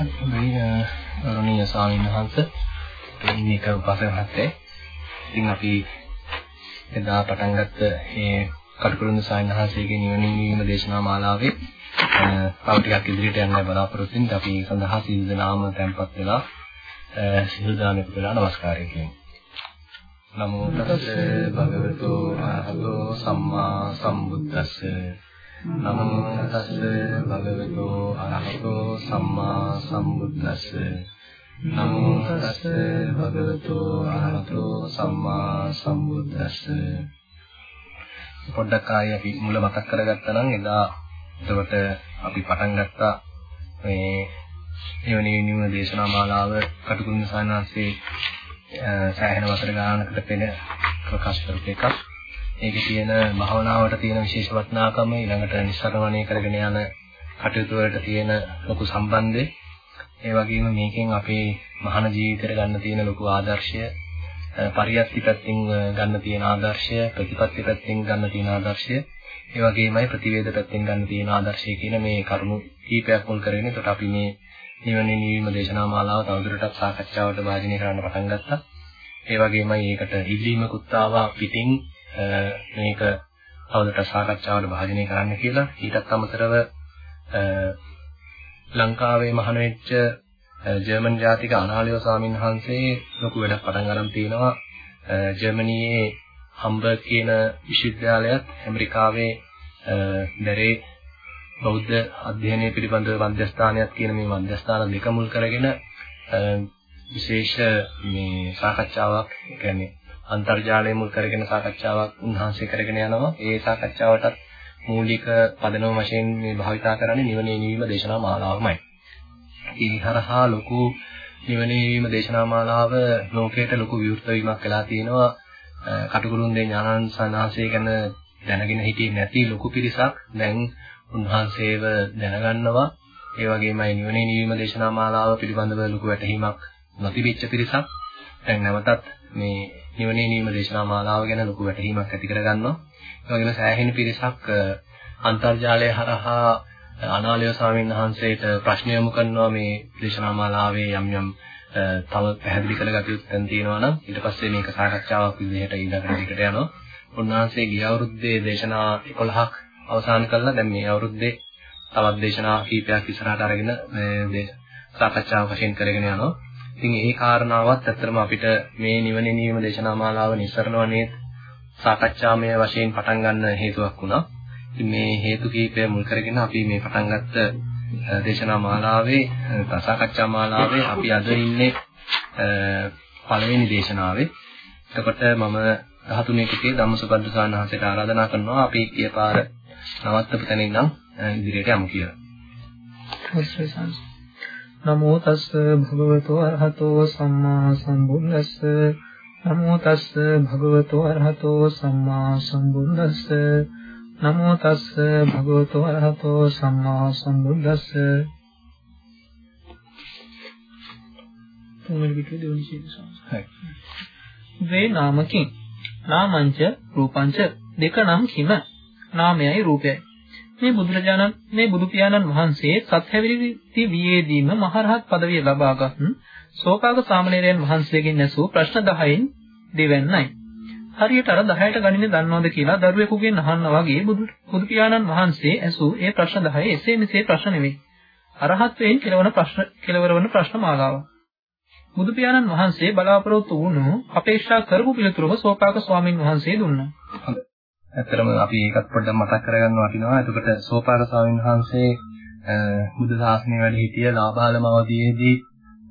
හරි ගෞරවනීය ස්වාමීන් වහන්සේ. මේක උපසම හත්තේ ඉතින් අපි එදා පටන් ගත්ත මේ කටුකුරුඳ ස්වාමීන් වහන්සේගේ නිවන නිවීම දේශනා මාලාවේ තව ටිකක් ඉදිරියට යන්න බලාපොරොත්තු වෙනවා අපි සඳහා සිල් දනාම tempත් වෙලා සිල් දානෙක වෙලා নমස්කාරය කියමු. නමෝ තස්ස භගවතු ආරහතෝ සම්මා සම්බුද්දස්ස. නමෝ තස්ස භගවතු අරහතෝ සම්මා සම්බුද්දස්ස නමෝ තස්ස භගවතු අරහතෝ සම්මා සම්බුද්දස්ස පොඩ්ඩක් ආයෙ අපි මුල මතක් කරගත්තා නම් එදා එතකොට අපි පටන් ගත්තා මේ එවැනි නිවන දේශනා මාලාව කටුකුරුන් සානාංශේ සෑහෙන වසර ගානකට පෙර ප්‍රකාශ කරපු එකක්. ඒකේ තියෙන භාවනාවට තියෙන විශේෂ වටිනාකම ඊළඟට නිස්සාරණය කරගෙන යන කටයුතු වලට තියෙන ලොකු සම්බන්ධය. ඒ වගේම මේකෙන් අපේ මහාන ජීවිතයට ගන්න තියෙන ලොකු ආදර්ශය පරියත්ති පැත්තෙන් ගන්න තියෙන ආදර්ශය ප්‍රතිපත්ති පැත්තෙන් ගන්න තියෙන ආදර්ශය. ඒ වගේමයි ප්‍රතිවේද පැත්තෙන් ගන්න තියෙන ආදර්ශය කියන මේ කරුණු කීපයක් මුල් කරගෙන එතකොට අපි මේ නිවනේ නිවීම දේශනා මාලාව තවදුරටත් සාකච්ඡාවට භාජනය කරන්න පටන් ගත්තා. ඒ වගේමයි ඒකට ඉල්ලීමකුත් ආවා පිටින්. මේක තවදුරටත් සාකච්ඡාවට භාජනය කරන්න කියලා ඊටත් අමතරව ලංකාවේ මහාන වෙච්ච ජර්මන් ජාතික අනාලියෝ ස්වාමීන් වහන්සේ ලොකු වැඩක් පටන් ගන්න තිනවා. ජර්මනියේ හම්බර්ග් කියන විශ්වවිද්‍යාලයත් ඇමරිකාවේ දරේ බෞද්ධ අධ්‍යයනය පිළිබඳව මධ්‍යස්ථානයක් කියන මේ මධ්‍යස්ථාන දෙක මුල් කරගෙන විශේෂ මේ සාකච්ඡාවක් කියන්නේ අන්තර්ජාලය මුල් කරගෙන සාකච්ඡාවක් උන්වහන්සේ කරගෙන යනවා. ඒ සාකච්ඡාවටත් මූලික පදනම වශයෙන් මේ භාවිතා කරන්නේ නිවනේ නිවීම දේශනා මාලාවමයි. ඒ හරහා ලොකු නිවනේ නිවීම දේශනා මාලාව ලෝකයට ලොකු විවෘත වීමක් වෙලා තියෙනවා. කටුකුරුන්දේ ඥානන් සනාසය ගැන දැනගෙන හිටියේ නැති ලොකු පිරිසක් දැන් උන්වහන්සේව දැනගන්නවා. ඒ වගේමයි නිවනේ නිවීම දේශනා මාලාව පිළිබඳව ලොකු වැටහීමක් නොතිබිච්ච පිරිසක් දැන් නැවතත් මේ නිවනේ නිවීම දේශනා මාලාව ගැන ලොකු වැටහීමක් ඇති කරගන්නවා. ඒ වගේම සෑහෙන පිරිසක් අන්තර්ජාලය හරහා අනාලය ස්වාමීන් වහන්සේට ප්‍රශ්න යොමු කරනවා මේ දේශනා මාලාවේ යම් යම් තව පැහැදිලි කරගත යුතු තැන් තියෙනවා නම් ඊට පස්සේ මේක සාකච්ඡාවක් විදිහට ඊළඟට දිගට යනවා. උන්වහන්සේ ගිය අවුරුද්දේ දේශනා 11ක් අවසන් කළා. දැන් මේ අවුරුද්දේ තවත් දේශනා කීපයක් ඉස්සරහට අරගෙන මේ සාකච්ඡාව වශයෙන් කරගෙන යනවා. ඉතින් ඒ කාරණාවත් ඇත්තටම අපිට මේ නිවනේ නියම දේශනා මාලාව නිස්සරණවනේ සාකච්ඡාමය වශයෙන් පටන් ගන්න හේතුවක් වුණා. ඉතින් මේ හේතු කීපය මුල් කරගෙන අපි මේ පටන් ගත්ත දේශනා මාලාවේ සාකච්ඡා මාලාවේ අපි අද ඉන්නේ පළවෙනි දේශනාවේ. එතකොට මම 13 කකේ ධම්මසුපද්ද සානහසට ආරාධනා කරනවා අපි ඊපාර නවත්තපු තැන ඉඳන් ඉදිරියට යමු කියලා. නමෝ තස් භගවතු අරහතෝ සම්මා සම්බුද්දස්ස නමෝ තස් භගවතු අරහතෝ සම්මා සම්බුද්දස්ස නමෝ තස් භගවතු අරහතෝ සම්මා සම්බුද්දස්ස තුන්වෙනි පිටුවේ දෙවෙනි ශීර්ෂය. හරි. වේ නාමකින් නාමංච රූපංච දෙක නම් කිම නාමයයි රූපයයි මේ බුදුරජාණන් මේ බුදු පියාණන් වහන්සේ සත්හැවිරිති වියේදීම මහරහත් পদවිය ලබාගත් සෝපාක සාමණේරයන් වහන්සේගෙන් ඇසූ ප්‍රශ්න 10න් දෙවන්නයි. හරියට අර 10ට ගණනේ දන්නවද කියලා දරුවෙකුගෙන් අහනවා වගේ බුදු බුදු පියාණන් වහන්සේ ඇසූ ඒ ප්‍රශ්න 10 එසේ මෙසේ ප්‍රශ්න නෙවෙයි. අරහත්වයෙන් කෙලවන ප්‍රශ්න කෙලවරවන ප්‍රශ්න මාලාවක්. බුදු පියාණන් වහන්සේ බලාපොරොත්තු වුණු අපේක්ෂා කරපු පිළිතුරම සෝපාක ස්වාමින් වහන්සේ දුන්නා. ඇත්තටම අපි ඒකත් පොඩ්ඩක් මතක් කරගන්න වටිනවා. එතකොට සෝපාක ස්වාමීන් වහන්සේ බුදු ශාසනය වැඩ හිටිය ලාභාලම අවදීයේදී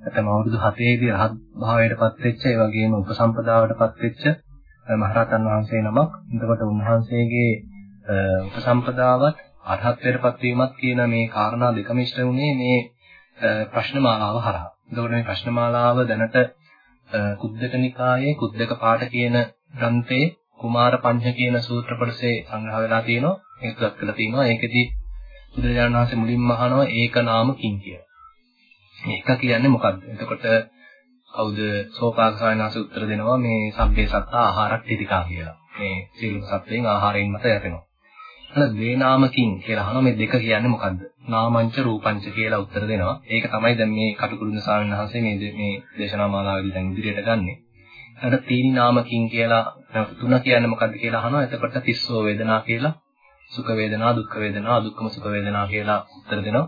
නැත්නම් අවුරුදු 7 දී රහත් භාවයට පත් වෙච්ච ඒ වගේම උපසම්පදාවට පත් වෙච්ච මහරහතන් වහන්සේ නමක්. එතකොට උන්වහන්සේගේ උපසම්පදාවත් අරහත්ත්වයට පත්වීමත් කියන මේ කාරණා දෙකම ඉෂ්ට වුණේ මේ ප්‍රශ්න මාලාව හරහා. එතකොට මේ ප්‍රශ්න මාලාව දැනට කුද්දක නිකායේ කුද්දක පාඨ කියන ග්‍රන්ථයේ කුමාර පඤ්ඤ කියන සූත්‍ර කොටසේ සංග්‍රහ වෙලා තියෙනවා. ඒකත් කරලා තියෙනවා. ඒකෙදි බුදුරජාණන් වහන්සේ මුලින්ම අහනවා ඒක නාම කිං කියලා. මේක කියන්නේ මොකද්ද? එතකොට කවුද සෝපාක සායනාස උත්තර දෙනවා මේ සබ්බේ සත්තා ආහාරක් තිතිකා කියලා. මේ සියලුම සත්වයන් ආහාරයෙන් මත යැපෙනවා. අන්න දේනාමකින් කියලා අහනවා මේ දෙක කියන්නේ මොකද්ද? නාමංච රූපංච කියලා උත්තර දෙනවා. ඒක තමයි දැන් මේ කටුකුරුඳ ස්වාමීන් වහන්සේ මේ මේ දේශනා මාලාවේදී දැන් ඉදිරියට ගන්නෙ. ඊට තීනි නාමකින් කියලා තුන කියන්නේ මොකද්ද කියලා අහනවා. එතකොට තිස්සෝ වේදනා කියලා සුඛ වේදනා, දුක්ඛ වේදනා, අදුක්ඛම සුඛ වේදනා කියලා උත්තර දෙනවා.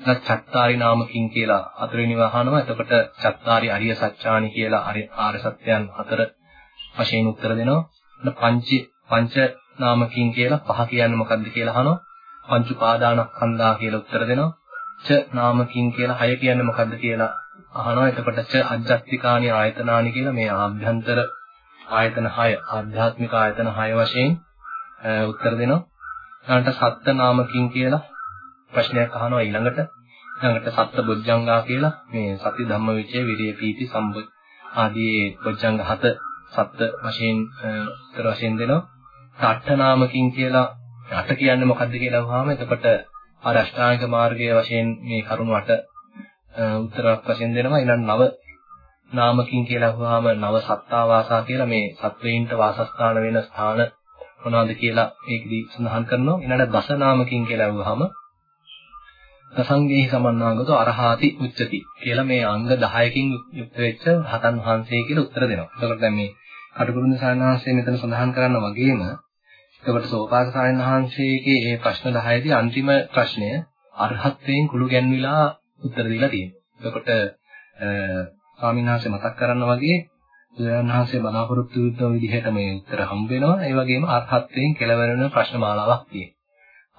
ඊට චත්තාරි නාමකින් කියලා හතරවෙනි වහනවා. එතකොට චත්තාරි අරිය සත්‍යානි කියලා ආර්ය සත්‍යයන් හතර වශයෙන් උත්තර දෙනවා. ඊට පංච පංච නාමකින් කියලා පහ කියන්නේ මොකද්ද කියලා අහනවා. පංච උපාදානස්කන්ධා කියලා උත්තර දෙනවා. ච නාමකින් කියලා හය කියන්නේ මොකද්ද කියලා අහනවා. එතකොට ච අජ්ජත්තිකානි ආයතනානි කියලා මේ ආභ්‍යන්තර ආයතන 6 ආධ්‍යාත්මික ආයතන 6 වශයෙන් උත්තර දෙනවා. ඊළඟට සත්ත්‍ය නාමකින් කියලා ප්‍රශ්නයක් අහනවා ඊළඟට. ඊළඟට සත්ත්‍ය බොජ්ජංගා කියලා මේ සති ධම්ම විචේ විරිය පීති සම්බ ආදී බොජ්ජංග හත සත්ත්‍ය වශයෙන් උත්තර වශයෙන් දෙනවා. අට නාමකින් කියලා අට කියන්නේ මොකද්ද කියලා අහුවාම එතකොට ආර අෂ්ටාංගික මාර්ගයේ වශයෙන් මේ කරුණු අට උත්තරයක් වශයෙන් දෙනවා ඊළඟ නව නාමකින් කියලා අහුවාම නව සත්තා වාසා කියලා මේ සත්වයින්ට වාසස්ථාන වෙන ස්ථාන මොනවද කියලා මේකදී සඳහන් කරනවා ඊළඟ දස නාමකින් කියලා අහුවාම දසංගේහි සමන්නාගත අරහාති උච්චති කියලා මේ අංග 10කින් යුක්ත වෙච්ච හතන් වහන්සේ කියලා උත්තර දෙනවා. එතකොට දැන් මේ කටුකුරුඳ සාරණාංශය මෙතන සඳහන් කරන්න වගේම එතකොට සෝපාක සායන වහන්සේගේ මේ ප්‍රශ්න 10 දී අන්තිම ප්‍රශ්නය අරහත්යෙන් කුළු ගැන්විලා උත්තර දීලා තියෙනවා. එතකොට ස්වාමීන් වහන්සේ මතක් කරන්න වගේ බුදුරජාණන් වහන්සේ බලාපොරොත්තු වූ විදිහට මේ උත්තර හම්බ වෙනවා. ඒ වගේම අරහත්යෙන් කෙලවරන ප්‍රශ්න මාලාවක් තියෙනවා.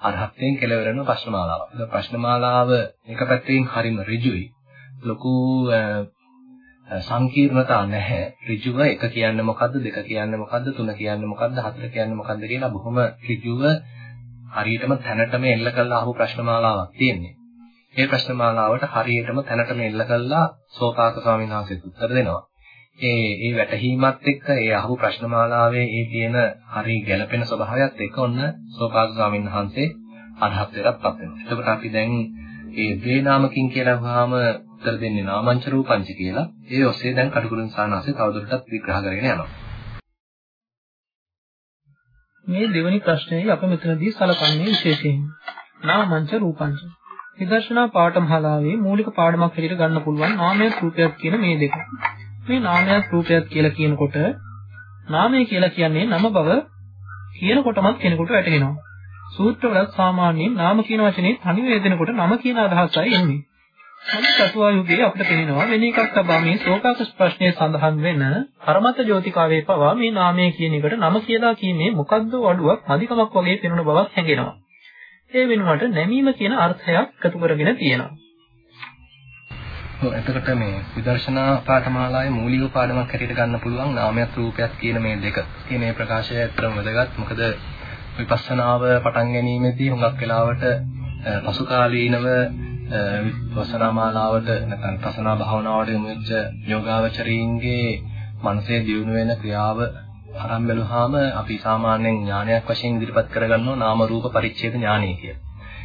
අරහත්යෙන් කෙලවරන ප්‍රශ්න මාලාවක්. ඒ ප්‍රශ්න මාලාව එක පැත්තකින් හරිම ඍජුයි. ලොකු සංකීර්ණතා නැහැ. ඍජුව එක කියන්නේ මොකද්ද, දෙක කියන්නේ මොකද්ද, තුන කියන්නේ මොකද්ද, හතර කියන්නේ මොකද්ද කියලා බොහොම ඍජුව හරියටම තැනටම එල්ල කරලා අහපු ප්‍රශ්න මාලාවක් තියෙන්නේ. මේ ප්‍රශ්න මාලාවට හරියටම තැනටම එල්ල කරලා සෝපාක ස්වාමීන් වහන්සේ උත්තර දෙනවා. ඒ ඒ වැටහීමත් එක්ක ඒ අහපු ප්‍රශ්න මාලාවේ ඒ තියෙන හරි ගැළපෙන ස්වභාවයත් එක්ක ඔන්න සෝපාක ස්වාමීන් වහන්සේ අරහත් වෙලක්පත් වෙනවා. එතකොට අපි දැන් ඒ ද්වේනාමකින් කියලා වහාම උත්තර දෙන්නේ නාමංච රූපංච කියලා. ඒ ඔස්සේ දැන් කටුකුරුන් සානාසේ තවදුරටත් විග්‍රහ කරගෙන යනවා. මේ දෙවැනි ප්‍රශ්නයයි අප මෙතනදී සලකන්නේ විශේෂයෙන්. නාමංච රූපංච. විදර්ශනා පාඨමාලාවේ මූලික පාඩමක් හැටියට ගන්න පුළුවන් නාමයක් රූපයක් කියන මේ දෙක. මේ නාමයක් රූපයක් කියලා කියනකොට නාමය කියලා කියන්නේ නම බව කියනකොටමත් කෙනෙකුට වැටහෙනවා. සූත්‍රවල සාමාන්‍යයෙන් නාම කියන වචනේ තනි වේදෙනකොට නම කියන අදහසයි එන්නේ. නමුත් අටුවායුගයේ අපිට පේනවා වෙන එකක් තබා මේ ශෝකාකස් ප්‍රශ්නයේ සඳහන් වෙන පරමත ජෝතිකාවේ පවා මේ නාමය කියන එකට නම කියලා කීමේ මොකද්ද අඩුවක් අධිකමක් වගේ පෙනුන බවක් හැඟෙනවා. ඒ වෙනුවට නැමීම කියන අර්ථයක් එකතු කරගෙන තියෙනවා. ඔව් එතකොට මේ විදර්ශනා පාඨමාලාවේ මූලික පාඩමක් හැටියට ගන්න පුළුවන් නාමයක් රූපයක් කියන මේ දෙක. කියන මේ ප්‍රකාශය ඇත්තම වැදගත්. මොකද විපස්සනාව පටන් ගැනීමේදී හුඟක් වෙලාවට පසු කාලීනව විපස්සනා මාලාවට නැත්නම් පසනා භාවනාවට යොමු වෙච්ච යෝගාවචරීන්ගේ මනසේ දියුණු වෙන ක්‍රියාව අරන් බැලුවාම අපි සාමාන්‍යයෙන් ඥානයක් වශයෙන් ඉදිරිපත් කරගන්නවා නාම රූප පරිච්ඡේද ඥානය කියලා.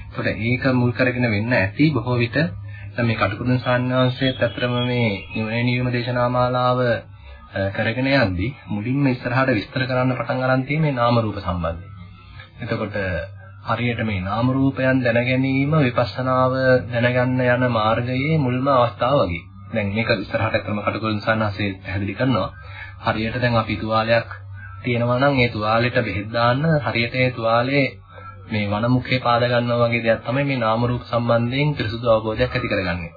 ඒකට ඒක මුල් කරගෙන වෙන්න ඇති බොහෝ විට මේ කටුකුරුන් සාන්නාංශයේ පැතරම මේ නිවනේ නියම දේශනා මාලාව කරගෙන යද්දී මුලින්ම ඉස්සරහට විස්තර කරන්න පටන් ගන්න තියෙන්නේ මේ නාම රූප සම්බන්ධයෙන්. එතකොට හරියට මේ නාම රූපයන් දැන ගැනීම විපස්සනාව දැනගන්න යන මාර්ගයේ මුල්ම අවස්ථාව වගේ. දැන් මේක ඉස්සරහට අතම කටුකුරුන් සන්නාසේ පැහැදිලි කරනවා. හරියට දැන් අපි තුවාලයක් තියෙනවා නම් ඒ තුවාලෙට බෙහෙත් දාන්න හරියට ඒ තුවාලේ මේ වනමුඛේ පාද ගන්නවා වගේ දෙයක් තමයි මේ නාම රූප සම්බන්ධයෙන් පිරිසුදු අවබෝධයක් ඇති කරගන්නේ.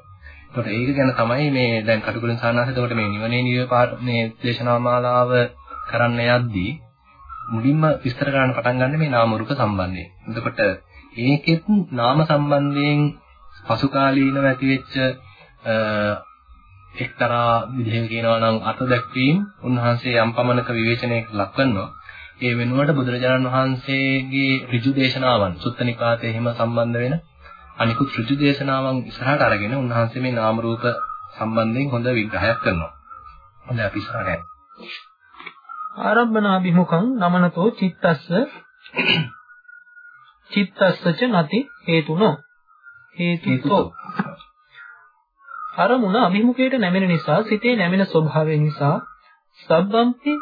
ඒකට ඒක ගැන තමයි මේ දැන් කටුකුරුන් සන්නාසේ එතකොට මේ නිවනේ නිවේ මේ දේශනා මාලාව කරන්න යද්දී මුලින්ම විස්තර කරන්න පටන් ගන්න මේ නාම රූප සම්බන්ධයෙන්. එතකොට ඒකෙත් නාම සම්බන්ධයෙන් පසු කාලීනව ඇතිවෙච්ච එක්තරා විදිහක කියනවා නම් අත දැක්වීම උන්වහන්සේ යම් පමණක විවේචනයකට ලක් කරනවා. ඒ වෙනුවට බුදුරජාණන් වහන්සේගේ ඍජු දේශනාවන් සුත්ත නිපාතේ එහෙම සම්බන්ධ වෙන අනිකුත් ඍජු දේශනාවන් ඉස්සරහට අරගෙන උන්වහන්සේ මේ නාම රූප සම්බන්ධයෙන් හොඳ විග්‍රහයක් කරනවා. හොඳයි අපි ඉස්සරහට ආරම්භනාභිමුඛං නමනතෝ චිත්තස්ස චිත්තස්සච නැති හේතුනෝ හේතුතෝ අරමුණ අභිමුඛයට නැමෙන නිසා සිතේ නැමෙන ස්වභාවය නිසා සබ්බම්පි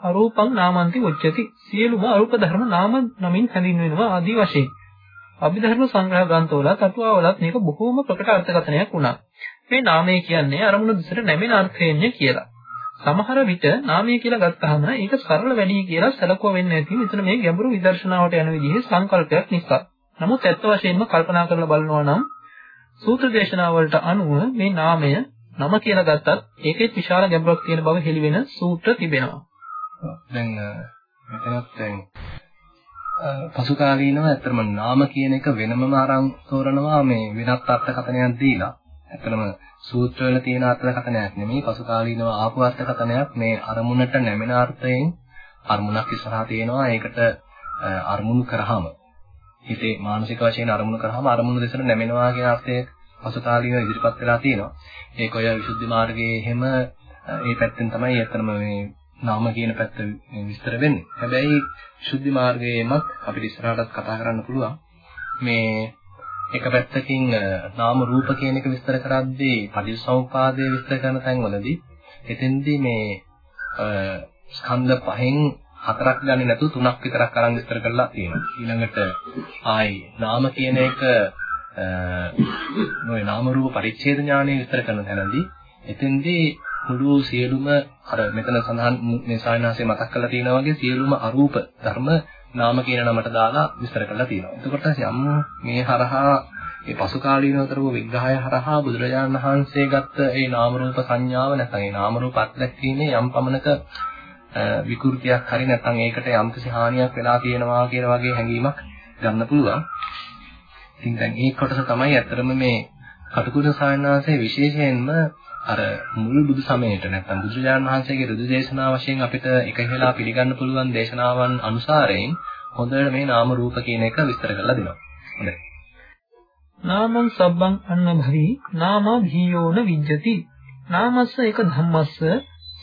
අරූපං නාමන්ති උච්චති. සියලුම අරූප ධර්ම නාම නමින් හැඳින්වෙනවා ආදී වශයෙන්. අභිධර්ම සංග්‍රහ ග්‍රන්ථවලත් අටුවාවලත් මේක බොහෝම ප්‍රකට අර්ථකථනයක් වුණා. මේ නාමය කියන්නේ අරමුණු දිසට නැමෙන අර්ථයෙන්ය කියලා. සමහර විට නාමය කියලා ගත්තාම ඒක සරල වැඩි කියලා සැලකුව වෙන්නේ නැති මෙතන මේ ගැඹුරු විදර්ශනාවට යන විදිහේ සංකල්පයක් නිසා. නමුත් ඇත්ත වශයෙන්ම කල්පනා කරලා බලනවා නම් සූත්‍ර දේශනාවලට අනුව මේ නාමය නම කියලා ගත්තත් ඒකෙත් විශාල ගැඹුරක් තියෙන බව හෙළි වෙන සූත්‍ර තිබෙනවා. දැන් මෙතනත් දැන් පසු කාලීනව ඇත්තම නාම කියන එක වෙනමම අරන් තෝරනවා මේ වෙනත් අර්ථකථනයක් දීලා. ඇත්තම සූත්‍රවල තියෙන අර්ථකථනයක් නෙමෙයි පසු කාලීනව ආපු අර්ථකථනයක් මේ අරමුණට නැමෙන අර්ථයෙන් අරමුණක් ඉස්සරහා තියෙනවා ඒකට අරමුණු කරාම හිතේ මානසික වශයෙන් අරමුණු කරාම අරමුණු දෙසට නැමෙනවා කියන අර්ථය පසු කාලීනව ඉදිරිපත් වෙලා තියෙනවා. ඒක ඔය විසුද්ධි මාර්ගයේ එහෙම ඒ පැත්තෙන් තමයි ඇත්තම මේ නාම කියන පැත්ත විස්තර වෙන්නේ. හැබැයි විසුද්ධි මාර්ගයේමත් අපිට ඉස්සරහටත් කතා කරන්න පුළුවන්. මේ එක පැත්තකින් නාම රූප කියන එක විස්තර කරද්දී පටිච්චසමුපාදය විස්තර කරන තැන්වලදී එතෙන්දී මේ ස්කන්ධ පහෙන් හතරක් ගන්නේ නැතුව තුනක් විතරක් අරන් විස්තර කරලා තියෙනවා. ඊළඟට ආයි නාම කියන එක නොවේ නාම රූප පරිච්ඡේද ඥානය විස්තර කරන තැනදී එතෙන්දී මුළු සියලුම අර මෙතන සඳහන් මේ සායනාසේ මතක් කරලා තියෙනා වගේ සියලුම අරූප ධර්ම නාම කියන නමට දාලා විස්තර කරලා තියෙනවා. එතකොට යම් මේ හරහා ඒ පසු කාලීනව කරපු විග්‍රහය හරහා බුදුරජාණන් වහන්සේ ගත්ත ඒ නාම රූප සංඥාව නැත්නම් ඒ නාම රූප අත්දැකීමේ යම් පමණක විකෘතියක් හරි නැත්නම් ඒකට යම්කිසි හානියක් වෙලා තියෙනවා කියන වගේ හැඟීමක් ගන්න පුළුවන්. ඉතින් දැන් මේ කොටස තමයි ඇත්තටම මේ කටුකුරුණ සායනාංශයේ විශේෂයෙන්ම අර මුල් බුදු සමයට නැත්නම් බුදුරජාණන් වහන්සේගේ ඍදු දේශනා වශයෙන් අපිට එක ඉහෙලා පිළිගන්න පුළුවන් දේශනාවන් අනුසාරයෙන් හොඳට මේ නාම රූප කියන එක විස්තර කරලා දෙනවා. හොඳයි. නාමං සබ්බං අන්නභවි නාමා භීයෝන විජ්ජති. නාමස්ස එක ධම්මස්ස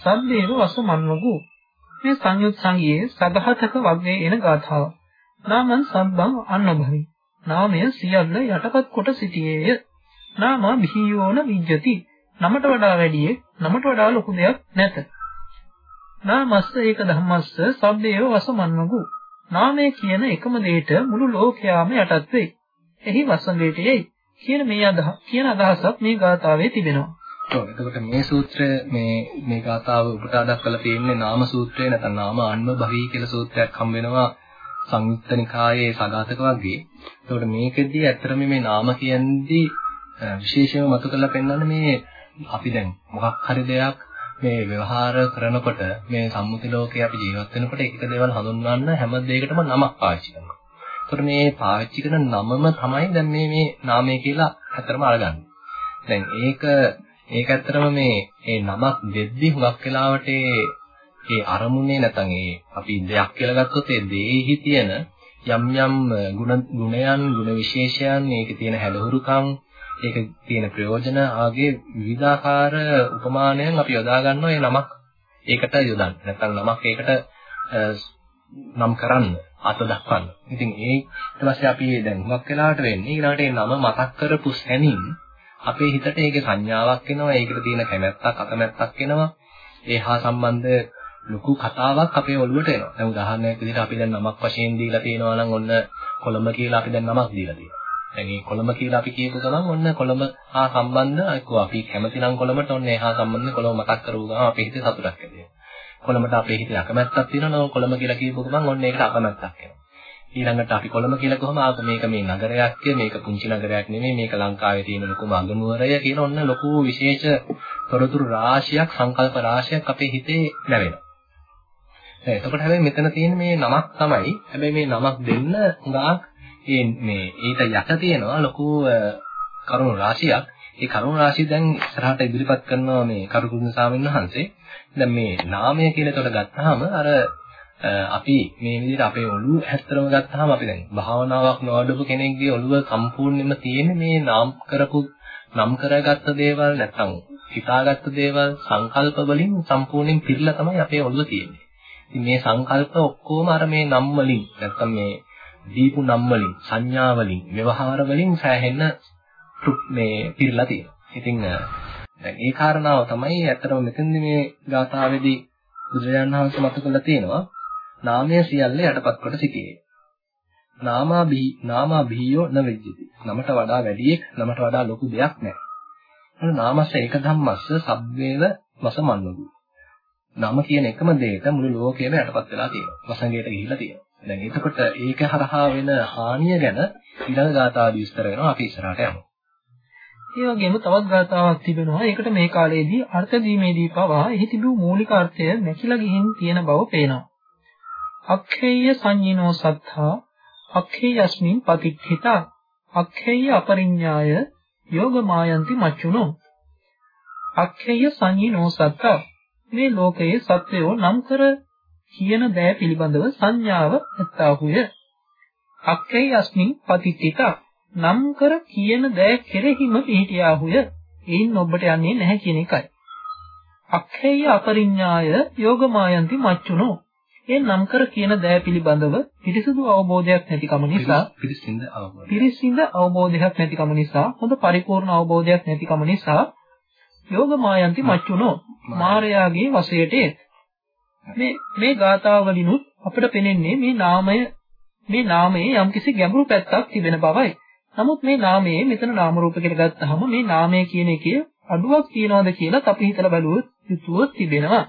සබ්බේව වසමන්වගු. මේ සංයුත් සංගයේ සගහතක වර්ගයේ එන ගාථාව. නාමං සබ්බං අන්නභවි. නාමය සියල්ල යටපත් කොට සිටියේය. නාමා භීයෝන විජ්ජති. නමට වඩා වැඩියේ නමට වඩා ලොකු දෙයක් නැත. නාමස්ස ඒක ධම්මස්ස සබ්බේව වසමන්වගු. නාමය කියන එකම දෙයට මුළු ලෝකයාම යටත් වෙයි. එහි වසඟයට යයි. කියන මේ අදහ කියන අදහසක් මේ ගාථාවේ තිබෙනවා. ඔව් එතකොට මේ සූත්‍රය මේ මේ ගාථාව උපුටා දක්වලා තියෙන්නේ නාම සූත්‍රය නැත්නම් නාම අන්ව භවී කියලා සූත්‍රයක් හම් වෙනවා සංයුත්ත නිකායේ සගතක වර්ගයේ. එතකොට මේකෙදී ඇත්තටම මේ නාම කියන්නේ විශේෂයෙන්ම මතු කරලා පෙන්වන්නේ මේ අපි දැන් මොකක් හරි දෙයක් මේ ව්‍යවහාර කරනකොට මේ සම්මුති ලෝකේ අපි ජීවත් වෙනකොට එක දේවල් හඳුන්වන්න හැම දෙයකටම නමක් පාවිච්චි කරනවා. ඒතකොට මේ පාවිච්චි කරන නමම තමයි දැන් මේ මේ නාමය කියලා ඇත්තටම අරගන්නේ. දැන් ඒක ඒක ඇත්තටම මේ මේ නමක් දෙද්දි හුඟක් වෙලාවට ඒ අරමුණේ නැත්නම් ඒ අපි දෙයක් කියලා ගත්තොත් ඒ දෙෙහි තියෙන යම් යම් ගුණ ගුණයන් ගුණ විශේෂයන් ඒකේ තියෙන හැලහුරුකම් ඒක තියෙන ප්‍රයෝජන ආගේ විවිධාකාර උපමානයන් අපි යොදා ගන්නවා ඒ නමක් ඒකට යොදන්න. නැත්නම් නමක් ඒකට නම් කරන්න අත දක්වන්න. ඉතින් ඒ ඊට පස්සේ අපි දැන් හුඟක් වෙලාවට වෙන්නේ ඊළඟට ඒ නම මතක් කරපු සැනින් අපේ හිතට ඒකේ සංඥාවක් එනවා. ඒකට තියෙන කැමැත්තක් අකමැත්තක් එනවා. ඒ හා සම්බන්ධ ලොකු කතාවක් අපේ ඔළුවට එනවා. දැන් උදාහරණයක් විදිහට අපි දැන් නමක් වශයෙන් දීලා තියෙනවා නම් ඔන්න කොළඹ කියලා අපි දැන් නමක් දීලා තියෙනවා. දැන් මේ කොළඹ කියලා අපි කියපු ගමන් ඔන්න කොළඹ හා සම්බන්ධ අයිකෝ අපි කැමති නම් කොළඹට ඔන්න ඒ හා සම්බන්ධ කොළඹ මතක් කරපු ගමන් අපේ හිතේ සතුටක් ඇති වෙනවා. කොළඹට අපේ හිතේ අකමැත්තක් තියෙනවා කොළඹ කියලා කියපු ගමන් ඔන්න ඒකට අකමැත්තක් එනවා. ඊළඟට අපි කොළඹ කියලා කොහොම ආපු මේක මේ නගරයක් මේක පුංචි නගරයක් නෙමෙයි මේක ලංකාවේ තියෙන ලොකුම අගනුවරය කියන ඔන්න ලොකු විශේෂ තොරතුරු රාශියක් සංකල්ප රාශියක් අපේ හිතේ නැවෙනවා. එතකොට හැබැයි මෙතන තියෙන මේ නමක් තමයි හැබැයි මේ නමක් දෙන්න හුඟක් ඒ මේ ඊට යට තියෙනවා ලොකු කරුණු රාශියක්. ඒ කරුණු රාශිය දැන් ඉස්සරහට ඉදිරිපත් කරනවා මේ කරුකුරුන් ස්වාමීන් වහන්සේ. දැන් මේ නාමය කියලා එතකොට ගත්තාම අර අපි මේ විදිහට අපේ ඔළුව හැස්තරම ගත්තාම අපි දැන් භාවනාවක් නොවඩපු කෙනෙක්ගේ ඔළුව සම්පූර්ණයෙන්ම තියෙන්නේ මේ නාම කරපු නම් කරගත්ත දේවල් නැත්නම් හිතාගත්ත දේවල් සංකල්ප වලින් සම්පූර්ණයෙන් පිරලා තමයි අපේ ඔළුව තියෙන්නේ. ඉතින් මේ සංකල්ප ඔක්කොම අර මේ නම් වලින් නැත්නම් මේ දීපු නම් වලින් සංඥා වලින් ව්‍යවහාර වලින් සෑහෙන්න මේ පිරලා තියෙනවා. ඉතින් දැන් ඒ කාරණාව තමයි ඇත්තටම මෙතෙන්දි මේ ගාථාවේදී බුදුරජාණන් වහන්සේ මත කළා තියෙනවා නාමය සියල්ල යටපත් කොට සිටියේ. නාමා බී නාමා බීයෝ න වෙජ්ජති. නමට වඩා වැඩියෙක් නමට වඩා ලොකු දෙයක් නැහැ. අන්න නාමස්ස ඒක ධම්මස්ස සබ්වේව වසමන්නු. නම කියන එකම දෙයට මුළු ලෝකෙම යටපත් වෙලා තියෙනවා. වසංගයට ගිහිල්ලා තියෙනවා. දැන් එතකොට ඒක හරහා වෙන හානිය ගැන ඊළඟ ගාථාදී විස්තර වෙනවා අපි ඉස්සරහට යමු. ඒ වගේම තවත් ගාථාවක් තිබෙනවා. ඒකට මේ කාලේදී අර්ථ දීමේදී පවා එහි තිබූ මූලික අර්ථය නැකිලා ගිහින් තියෙන බව පේනවා. අක්ඛේය සංඤිනෝ සත්තා අක්ඛේයස්මින් පතික්ඛිතා අක්ඛේය අපරිඤ්ඤාය යෝගමායන්ති මච්චුනෝ. අක්ඛේය සංඤිනෝ සත්තා මේ ලෝකයේ සත්වයෝ නම් කර කියන දෑ පිළිබඳව සංඥාව ඇත්තාහුය. අක්ඛේයස්මින් පතික්ඛිතා නම් කර කියන දෑ කෙරෙහිම පිහිටියාහුය. එයින් ඔබට යන්නේ නැහැ කියන එකයි. අක්ඛේය අපරිඤ්ඤාය යෝගමායන්ති මච්චුනෝ. ඒ නම් කර කියන දෑ පිළිබඳව පිරිසිදු අවබෝධයක් නැතිකම නිසා පිරිසිඳ අවබෝධය පිරිසිඳ අවබෝධයක් නැතිකම නිසා හොඳ පරිපූර්ණ අවබෝධයක් නැතිකම නිසා යෝග මායන්ති මච්චුනෝ මායාගේ වශයට මේ මේ ගාථා වලිනුත් අපිට පෙනෙන්නේ මේ නාමය මේ නාමයේ යම්කිසි ගැඹුරු පැත්තක් තිබෙන බවයි. නමුත් මේ නාමයේ මෙතන නාම රූප කියලා ගත්තාම මේ නාමය කියන එකේ අඩුවක් තියනවද කියලා අපි හිතලා බලුවොත් යුතුව තිබෙනවා.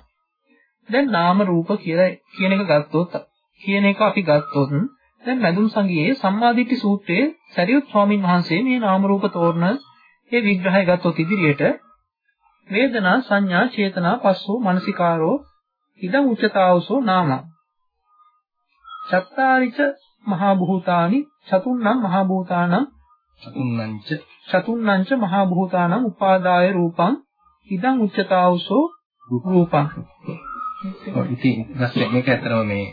දැන් නාම රූප කියලා කියන එක ගත්තොත් කියන එක අපි ගත්තොත් දැන් මැදුම් සංගියේ සම්මාදිට්ඨි සූත්‍රයේ සරියුත් ස්වාමීන් වහන්සේ මේ නාම රූප තෝරන ඒ විග්‍රහය ගත්තොත් ඉදිරියට වේදනා සංඥා චේතනා පස්සෝ මනසිකාරෝ ඉදං උච්චතාවසෝ නාම. චත්තාරිච මහා භූතානි චතුන්නම් මහා භූතානම් චතුන්නංච. චතුන්නංච මහා භූතානම් උපාදාය රූපං ඉදං උච්චතාවසෝ රූපං ඉතින් ඊට මේක ඇත්තම මේ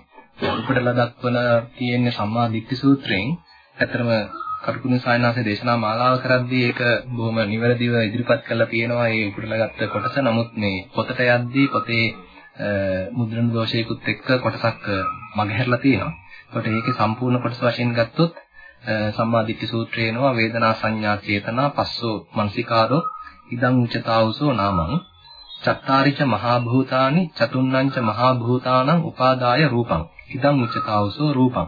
උපටලා දක්වන තියෙන සම්මා දිට්ඨි සූත්‍රයෙන් ඇත්තම කටුකුණ සායනාසේ දේශනා මාලාව කරද්දී ඒක බොහොම නිවැරදිව ඉදිරිපත් කරලා තියෙනවා ඒ උපටලා ගත්ත කොටස. නමුත් මේ පොතට යද්දී පොතේ මුද්‍රණ දෝෂයකුත් එක්ක කොටසක් මගහැරලා තියෙනවා. ඒකට ඒකේ සම්පූර්ණ කොටස වශයෙන් ගත්තොත් සම්මා දිට්ඨි සූත්‍රය එනවා වේදනා සංඥා චේතනා පස්සෝ මනසිකාරෝ ඉදං උචතාවසෝ නාමං චත්තාරිච මහා භූතානි චතුන්නංච මහා භූතානං උපාදාය රූපං. ඉදං උච්චතාවසෝ රූපං.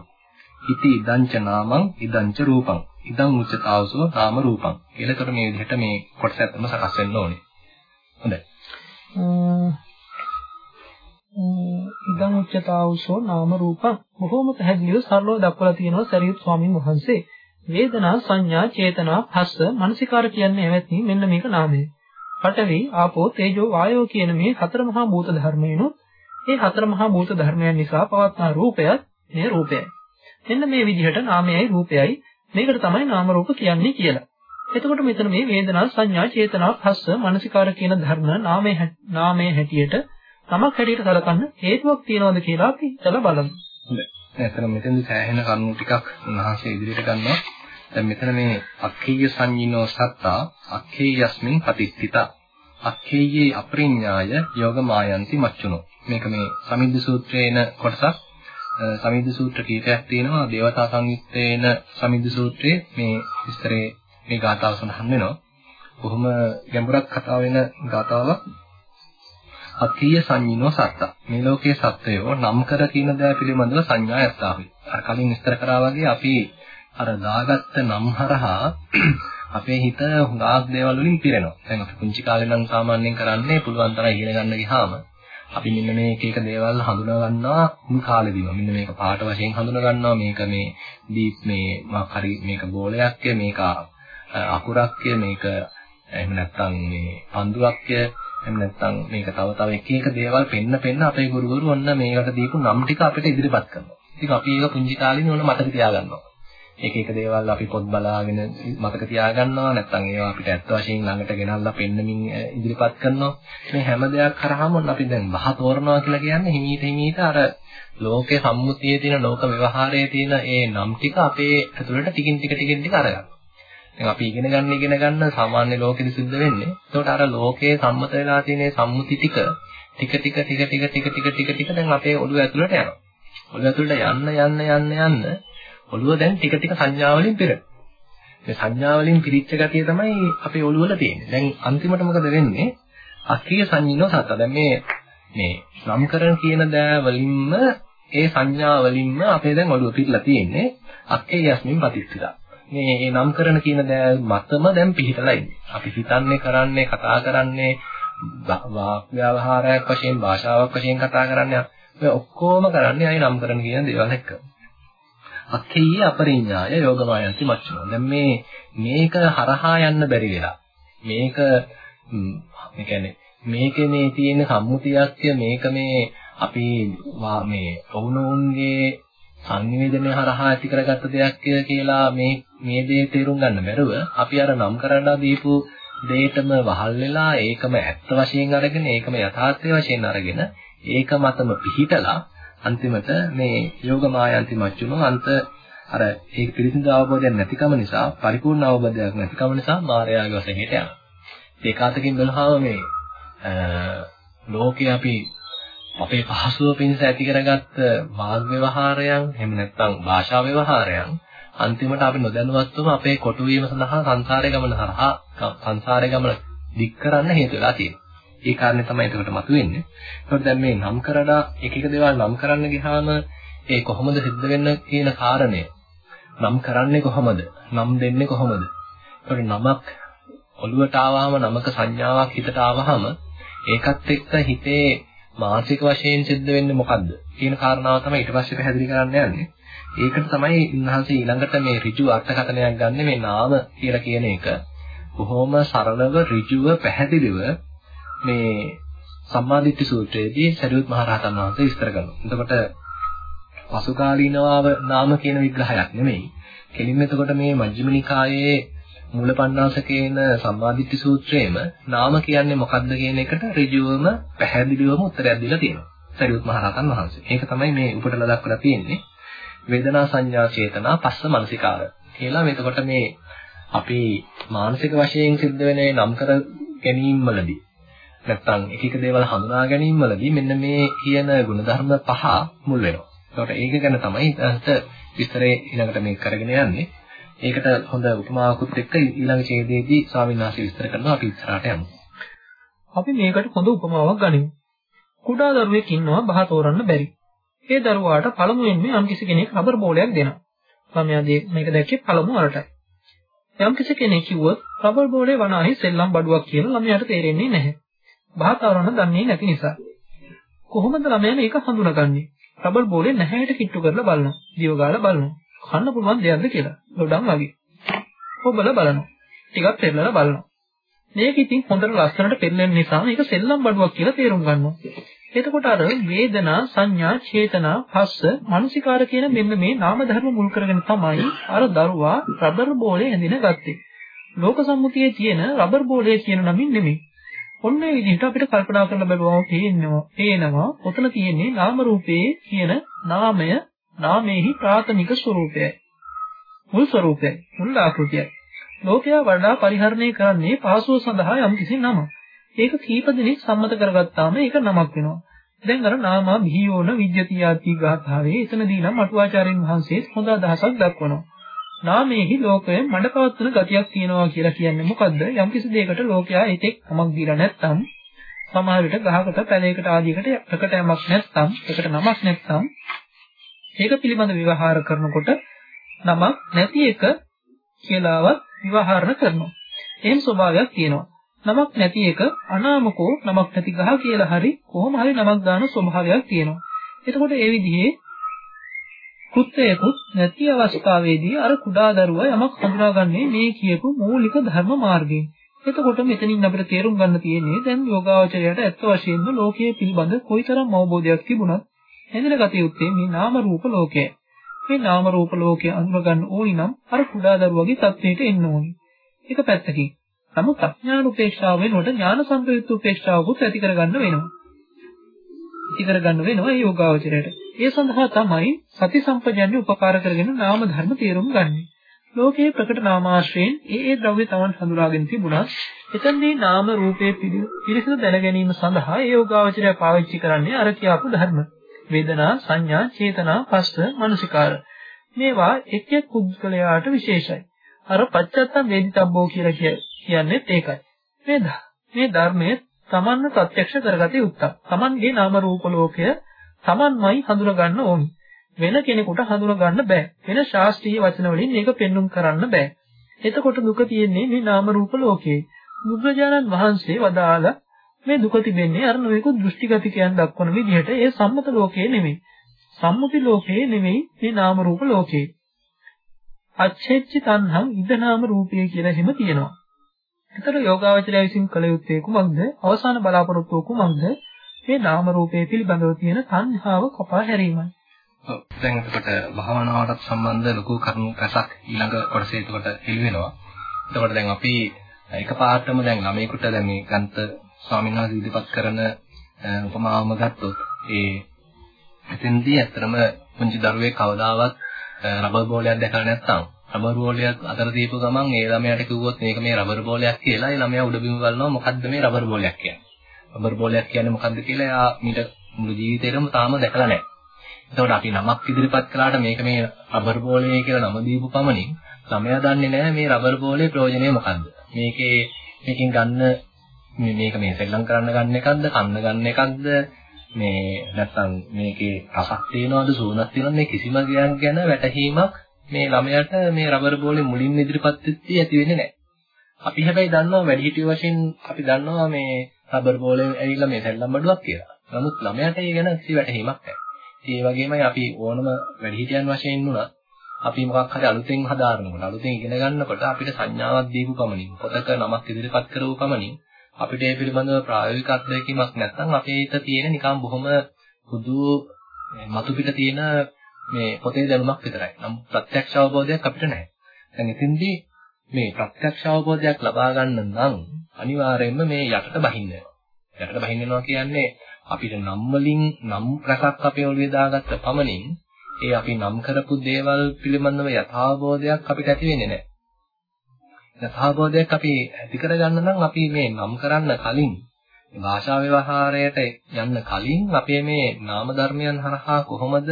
ඉති ඉදංච නාමං ඉදංච රූපං. ඉදං උච්චතාවසෝ නාම රූපං. කියලාකට මේ විදිහට මේ කොටස ඇත්තම සකස් වෙන්න ඕනේ. හොඳයි. ඉදං උච්චතාවසෝ නාම රූපං. බොහෝම පැහැදිලිව සරලව දක්වලා තියෙනවා සරියුත් ස්වාමීන් වහන්සේ. වේදනා සංඥා චේතනා හස්ස මනසිකාර කියන්නේ ඇවැත්නි මෙන්න මේක නාමය පඨවි, ආපෝ, තේජෝ, වායෝ කියන මේ හතර මහා භූත ධර්මයන්ොත් මේ හතර මහා භූත ධර්මයන් නිසා පවත්නා රූපයත් මේ රූපයයි. මෙන්න මේ විදිහට නාමයයි රූපයයි මේකට තමයි නාම රූප කියන්නේ කියලා. එතකොට මෙතන මේ වේදනා සංඥා චේතනා පස්ස මනසිකාර කියන ධර්ම නාමයේ නාමයේ හැටියට තමක් හැටියට සලකන්න හේතුවක් තියනවද කියලා අපි හිතලා බලමු. හොඳයි. එතන මෙතෙන්දි සෑහෙන කරුණු ටිකක් උන්වහන්සේ ඉදිරියට ගන්නවා. දැන් මෙතන මේ අක්ඛේය සංඤිනෝ සත්තා අක්ඛේයස්මින් පතිත්තිතා අක්ඛේයේ අපරිඥාය යෝග මායන්ති මච්චුනෝ. මේක මේ සමිද්ද සූත්‍රයේ එන කොටසක් සමිද්ද සූත්‍ර කීපයක් තියෙනවා. දේවතා සංයුත්තේන සමිද්ද සූත්‍රයේ මේ විස්තරේ මේ ගාථාව සඳහන් වෙනවා. බොහොම ගැඹුරක් කතා වෙන ගාථාවක්. අකීය සංඤිනෝ සත්තා. මේ ලෝකයේ සත්වයෝ නම් කර කියන දෑ පිළිබඳව සංඥා යත්තාවි. අර කලින් විස්තර කරා වගේ අපි අර දාගත්ත නම් හරහා අපේ හිත හුඟක් දේවල් වලින් පිරෙනවා. දැන් අපි පුංචි කාලේ නම් සාමාන්‍යයෙන් කරන්නේ පුළුවන් තරම් ඉගෙන ගන්න ගියාම අපි මෙන්න මේ එක එක දේවල් හඳුනා ගන්නවා මුල් කාලෙදීම. මෙන්න මේක පාට වශයෙන් හඳුනා ගන්නවා. මේක මේ දීප් මේ මොකක් හරි මේක බෝලයක්ය මේක අකුරක්ය මේක එහෙම නැත්නම් මේ පන්දුවක්ය එහෙම නැත්නම් මේක තව තව එක එක දේවල් පෙන්න පෙන්න අපේ ගුරුවරු ඔන්න මේකට දීපු නම් ටික අපිට ඉදිරිපත් කරනවා. ඉතින් අපි ඒක පුංචි කාලේ නේ ඕන මතක තියාගන්නවා. එක එක දේවල් අපි පොත් බලාගෙන මතක තියාගන්නවා. නැත්නම් ඒවා අපිට ඇත්ත වශයෙන් ළඟට ගෙනල්ලා පෙන්නමින් ඉදිරිපත් කරනවා. මේ හැම දෙයක් කරාම අපි දැන් වහ තෝරනවා කියලා කියන්නේ හිමීට හිමීට අර ලෝකේ සම්මුතියේ තියෙන ලෝක ව්‍යවහාරයේ තියෙන ඒ නම් ටික අපේ ඇතුළට ටිකින් ටික ටිකින් ටික අරගන්නවා දැන් අපි ඉගෙන ගන්න ඉගෙන ගන්න සාමාන්‍ය ලෝකෙදි සිද්ධ වෙන්නේ. ඒකට අර ලෝකයේ සම්මත වෙලා තියෙන සම්මුති ටික ටික ටික ටික ටික ටික ටික ටික ටික දැන් අපේ ඔළුව ඇතුළට යනවා. ඔළුව ඇතුළට යන්න යන්න යන්න යන්න ඔළුව දැන් ටික ටික සංඥා වලින් පිරෙනවා. මේ සංඥා වලින් පිරිච්ච ගතිය තමයි අපේ ඔළුව වල තියෙන්නේ. දැන් අන්තිමට මොකද වෙන්නේ? අක්‍රීය සංඤිනෝ සත්ත. දැන් මේ මේ නම්කරණ කියන දෑ වලින්ම ඒ සංඥා වලින්ම අපේ දැන් ඔළුව පිටලා තියෙන්නේ අක්කේ යස්මින් ප්‍රතිස්ථිතා. මේ මේ නම්කරණ කියන දෑ මතම දැන් පිහිටලා ඉන්නේ. අපි හිතන්නේ කරන්නේ කතා කරන්නේ වාක් ව්‍යවහාරයක් වශයෙන් භාෂාවක් වශයෙන් කතා කරන්නේ ඔය ඔක්කොම කරන්නේ අය නම්කරණ කියන දේවල් එක්ක. අක්කේ අපරිඥාය යෝගමායන්ති මච්චනෝ. දැන් මේ මේක හරහා යන්න බැරි වෙලා. මේක මේ කියන්නේ මේකේ මේ තියෙන සම්මුතියක් මේක මේ අපි මේ ඔවුනොවුන්ගේ සංනිවේදනය හරහා ඇති කරගත්ත දෙයක් කියලා මේ මේ දේ තේරුම් ගන්න බැරුව අපි අර නම් කරන්න දීපු දෙයටම වහල් වෙලා ඒකම ඇත්ත වශයෙන් අරගෙන ඒකම යථාර්ථය වශයෙන් අරගෙන ඒක මතම පිහිටලා අන්තිමට මේ යෝග මායන්ති මච්චුනෝ අන්ත අර ඒක පිළිසිඳ අවබෝධයක් නැතිකම නිසා පරිපූර්ණ අවබෝධයක් නැතිකම නිසා මායාවේ වශයෙන් හිට යනවා. ඒකාතකින් බලහම මේ ලෝකේ අපි අපේ පහසුව පිණිස ඇති කරගත්ත වාග් ව්‍යවහාරයන් එහෙම නැත්නම් භාෂා ව්‍යවහාරයන් අන්තිමට අපි නොදැනුවත්වම අපේ කොටු වීම සඳහා සංසාරේ ගමන හරහා සංසාරේ ගමන දික් කරන්න හේතු වෙලා තියෙනවා. ඒ කාරණේ තමයි එතකොට මතුවෙන්නේ. ඒකට දැන් මේ නම් කරලා එක එක දේවල් නම් කරන්න ගියාම ඒ කොහොමද සිද්ධ වෙන්න කියන කාරණය නම් කරන්නේ කොහොමද? නම් දෙන්නේ කොහොමද? ඒකට නමක් ඔළුවට ආවහම නමක සංඥාවක් හිතට ආවහම ඒකත් එක්ක හිතේ මානසික වශයෙන් සිද්ධ වෙන්නේ මොකද්ද කියන කාරණාව තමයි ඊට පස්සේ පැහැදිලි කරන්න යන්නේ. ඒකට තමයි ඉන්හන්සේ ඊළඟට මේ ඍජු අර්ථකථනයක් ගන්න මේ නාම කියලා කියන එක. බොහොම සරලව ඍජුව පැහැදිලිව මේ සම්මාදිට්ඨි සූත්‍රයේදී සරියුත් මහ රහතන් වහන්සේ විස්තර කරනවා. එතකොට පසුකාලීනව නාම කියන විග්‍රහයක් නෙමෙයි. කෙලින්ම එතකොට මේ මජ්ක්‍ධිම නිකායේ මූලපණ්ණාසකේන සම්මාදිට්ඨි සූත්‍රයේම නාම කියන්නේ මොකක්ද කියන එකට ඍජුවම පැහැදිලිවම උත්තරයක් දීලා තියෙනවා. සරියුත් මහ රහතන් වහන්සේ. ඒක තමයි මේ උපටල දක්වලා තියෙන්නේ. වේදනා සංඥා චේතනා පස්ස මනසිකාර කියලා මෙතකොට මේ අපි මානසික වශයෙන් සිද්ධ වෙන නම් කර ගැනීම වලදී නැත්තම් එක එක දේවල් හඳුනා ගැනීම වලදී මෙන්න මේ කියන ಗುಣධර්ම පහ මුල් වෙනවා. ඒකට ඒක ගැන තමයි ඊට විස්තරේ ඊළඟට මේ කරගෙන යන්නේ. ඒකට හොඳ උපමාවකුත් එක්ක ඊළඟ ඡේදයේදී ස්වාමීන් වහන්සේ විස්තර කරනවා අපි ඉස්සරහට යමු. අපි මේකට හොඳ උපමාවක් ගනිමු. කුඩා දරුවෙක් ඉන්නවා බහ තෝරන්න බැරි. ඒ දරුවාට පළමුවෙන්ම යම්කිසි කෙනෙක් රබර් බෝලයක් දෙනවා. ළමයා මේක දැක්කේ පළමු වරටයි. යම්කිසි කෙනෙක් කිව්වොත් රබර් බෝලේ වනාහි සෙල්ලම් බඩුවක් කියලා ළමයාට තේරෙන්නේ නැහැ. බහ තෝරන්න දන්නේ නැති නිසා. කොහොමද ළමයා මේක හඳුනගන්නේ? රබර් බෝලේ නැහැයට කිට්ටු කරලා බලනවා. දිව ගාලා බලනවා. කන්න පුළුවන් දෙයක්ද කියලා. ලොඩම් වගේ. ඔබලා බලනවා. ටිකක් පෙරලලා බලනවා. මේක ඉතින් හොඳට ලස්සනට පෙරලෙන නිසා මේක සෙල්ලම් බඩුවක් කියලා තේරුම් ගන්නවා. එතකොට අර වේදනා සංඥා චේතනා පස්ස මානසිකාර කියන මෙන්න මේ නාම ධර්ම මුල් කරගෙන තමයි අර දරුවා රබර් බෝලේ ඇඳින ගත්තේ. ලෝක සම්මුතියේ තියෙන රබර් බෝලේ කියන නමින් නෙමෙයි. ඔන්න ඒ විදිහට අපිට කල්පනා කරලා බලවම පේනවා. පේනවා ඔතන තියෙන්නේ නාම රූපේ කියන නාමය නාමයේහි ප්‍රාථමික ස්වરૂපයයි. මුල් ස්වરૂපයයි. මුල් ආකෘතියයි. ලෝකයා වඩා පරිහරණය කරන්නේ පහසුව සඳහා යම්කිසි නමක්. ඒක කීප දෙනෙක් සම්මත කරගත්තාම ඒක නමක් වෙනවා. දැන් අර නාමා බිහියෝන විද්‍යතියාති ගාථාවේ එතනදී නම් අටුවාචාර්යන් වහන්සේ හොඳ අදහසක් දක්වනවා. නාමයේහි ලෝකය මඩපවත්වන ගතියක් තියෙනවා කියලා කියන්නේ මොකද්ද? යම්කිසි දෙයකට ලෝකයා ඒතෙක් නමක් දීලා නැත්නම් සමහර විට ගහකට පැලයකට ආදියකට එකට යමක් නැත්නම් එකට නමක් නැත්නම් ඒක පිළිබඳ විවහාර කරනකොට නමක් නැති එක කියලාවත් විවහාරණ කරනවා. එහෙම ස්වභාවයක් තියෙනවා. නමක් නැති එක අනාමකෝ නමක් නැති ගහ කියලා හරි කොහොම හරි නමක් දාන ස්වභාවයක් තියෙනවා. එතකොට ඒ විදිහේ කෘත්‍යයකුත් නැති අවස්ථාවේදී අර කුඩා දරුවා යමක් හඳුනාගන්නේ මේ කියපු මූලික ධර්ම මාර්ගයෙන්. එතකොට මෙතනින් අපිට තේරුම් ගන්න තියෙන්නේ දැන් යෝගාවචරයට ඇත්ත වශයෙන්ම ලෝකයේ පිළිබඳ කොයිතරම් අවබෝධයක් තිබුණත් හැඳින ගත යුත්තේ මේ නාම රූප ලෝකය. මේ නාම රූප ලෝකය අඳුර ගන්න ඕනි නම් අර කුඩා දරුවගේ තත්ත්වයට එන්න ඕනි. එක පැත්තකින්. නමුත් අඥාන උපේක්ෂාව වෙනකොට ඥාන සම්ප්‍රයුක්ත උපේක්ෂාවකුත් ඇති කරගන්න වෙනවා. ඇති කරගන්න වෙනවා ඒ යෝගාවචරයට. ඒ සඳහා තමයි සති සම්පජන්‍ය උපකාර කරගෙන නාම ධර්ම තේරුම් ගන්නේ. ලෝකයේ ප්‍රකට නාමාශ්‍රයෙන් ඒ ඒ ද්‍රව්‍ය තමන් හඳුනාගෙන තිබුණත් එතනදී නාම රූපයේ පිළිසිඳ දැන ගැනීම සඳහා ඒ යෝගාවචරය පාවිච්චි කරන්නේ අර කියපු ධර්ම. වේදනා සංඥා චේතනා පස්ස මනසිකාර මේවා එක් එක් පුද්ගලයාට විශේෂයි අර පච්චත්තම් වේදිතබ්බෝ කියලා කියන්නේ ඒකයි මේ මේ ධර්මයේ තමන්ව ප්‍රත්‍යක්ෂ කරගත යුත්තක්. තමන්ගේ නාම රූප ලෝකය තමන්මයි හඳුනා ගන්න ඕනි. වෙන කෙනෙකුට හඳුනා ගන්න බෑ. වෙන ශාස්ත්‍රීය වචන වලින් මේක පෙන්눔 කරන්න බෑ. එතකොට දුක තියෙන්නේ මේ නාම රූප ලෝකයේ. බුදුරජාණන් වහන්සේ වදාළ මේ දුක තිබෙන්නේ අර නොයෙකුත් දෘෂ්ටිගතිකයන් දක්වන විදිහට ඒ සම්මත ලෝකයේ නෙමෙයි. සම්මුති ලෝකයේ නෙමෙයි මේ නාම රූප ලෝකයේ. අච්ඡේච්ච තණ්හං ඉදනාම රූපය කියලා එහෙම තියෙනවා. ඒතර යෝගාවචරය විසින් කළ යුත්තේ කුමක්ද? අවසාන බලාපොරොත්තුව කුමක්ද? මේ නාම රූපය පිළිබඳව තියෙන තණ්හාව කපා හැරීමයි. ඔව් දැන් එතකොට භාවනාවටත් සම්බන්ධ ලොකු කරුණු රසක් ඊළඟ කොටසේ එතකොට හිල් වෙනවා. එතකොට දැන් අපි එකපාරටම දැන් ළමයෙකුට දැන් මේ ගන්ත ස්වාමීන් වහන්සේ ඉදිරිපත් කරන උපමාවම ගත්තොත් ඒ එතෙන්දී ඇත්තටම පුංචි දරුවෙක් කවදාවත් රබර් බෝලයක් දැකලා නැත්නම් රබර් බෝලයක් අතර දීපු ගමන් ඒ ළමයාට කිව්වොත් මේක මේ රබර් බෝලයක් කියලා ඒ ළමයා උඩ බිම බලනවා මොකද්ද මේ රබර් බෝලයක් කියන්නේ. රබර් බෝලයක් කියන්නේ මොකද්ද කියලා එයා මීට මුළු ජීවිතේටම තාම දැකලා නැහැ. එතකොට අපි නමක් ඉදිරිපත් කළාට මේක මේ රබර් බෝලේ කියලා නම දීපු පමණින් ළමයා දන්නේ නැහැ මේ රබර් බෝලේ ප්‍රයෝජනය මොකද්ද. මේකේ මේකෙන් ගන්න මේක මේ සෙල්ලම් කරන්න ගන්න එකක්ද, කන්න ගන්න එකක්ද, මේ නැත්තම් මේකේ රසක් තියනවද, සුවඳක් තියනවද මේ කිසිම දෙයක් ගැන වැටහීමක් මේ ළමයාට මේ රබර් බෝලේ මුලින්ම ඉදිරිපත් වෙද්දී ඇති වෙන්නේ නැහැ. අපි හැබැයි දන්නවා වැඩිහිටියෝ වශයෙන් අපි දන්නවා මේ රබර් බෝලේ ඇවිල්ලා මේ සෙල්ලම් බඩුවක් කියලා. නමුත් ළමයාට ඒ ගැන කිසි වැටහීමක් නැහැ. ඒ වගේමයි අපි ඕනම වැඩිහිටියන් වශයෙන් වුණත් අපි මොකක් හරි අලුතෙන් හදාරනකොට අලුතෙන් ඉගෙන ගන්නකොට අපිට සංඥාවක් දීපු පමණින් පොතක නමක් ඉදිරිපත් කරපු පමණින් අපිට ඒ පිළිබඳව ප්‍රායෝගික අත්දැකීමක් නැත්නම් අපේ හිත තියෙන නිකන් බොහොම පුදු මතු පිට තියෙන මේ පොතේ දැනුමක් විතරයි. නම් ප්‍රත්‍යක්ෂ අවබෝධයක් අපිට නැහැ. දැන් එතෙන්දී මේ ප්‍රත්‍යක්ෂ අවබෝධයක් ලබා ගන්න නම් අනිවාර්යයෙන්ම මේ යටට බහින්න වෙනවා. යටට බහින්න වෙනවා කියන්නේ අපිට නම් වලින් නම් රසක් අපේ ඔළුවේ දාගත්ත පමණින් ඒ අපි නම් කරපු දේවල් පිළිබඳව යථාබෝධයක් අපිට ඇති වෙන්නේ නැහැ. යථාබෝධයක් අපි ඇති කරගන්න නම් අපි මේ නම් කරන්න කලින් භාෂා ව්‍යවහාරයට යන්න කලින් අපේ මේ නාම ධර්මයන් හරහා කොහොමද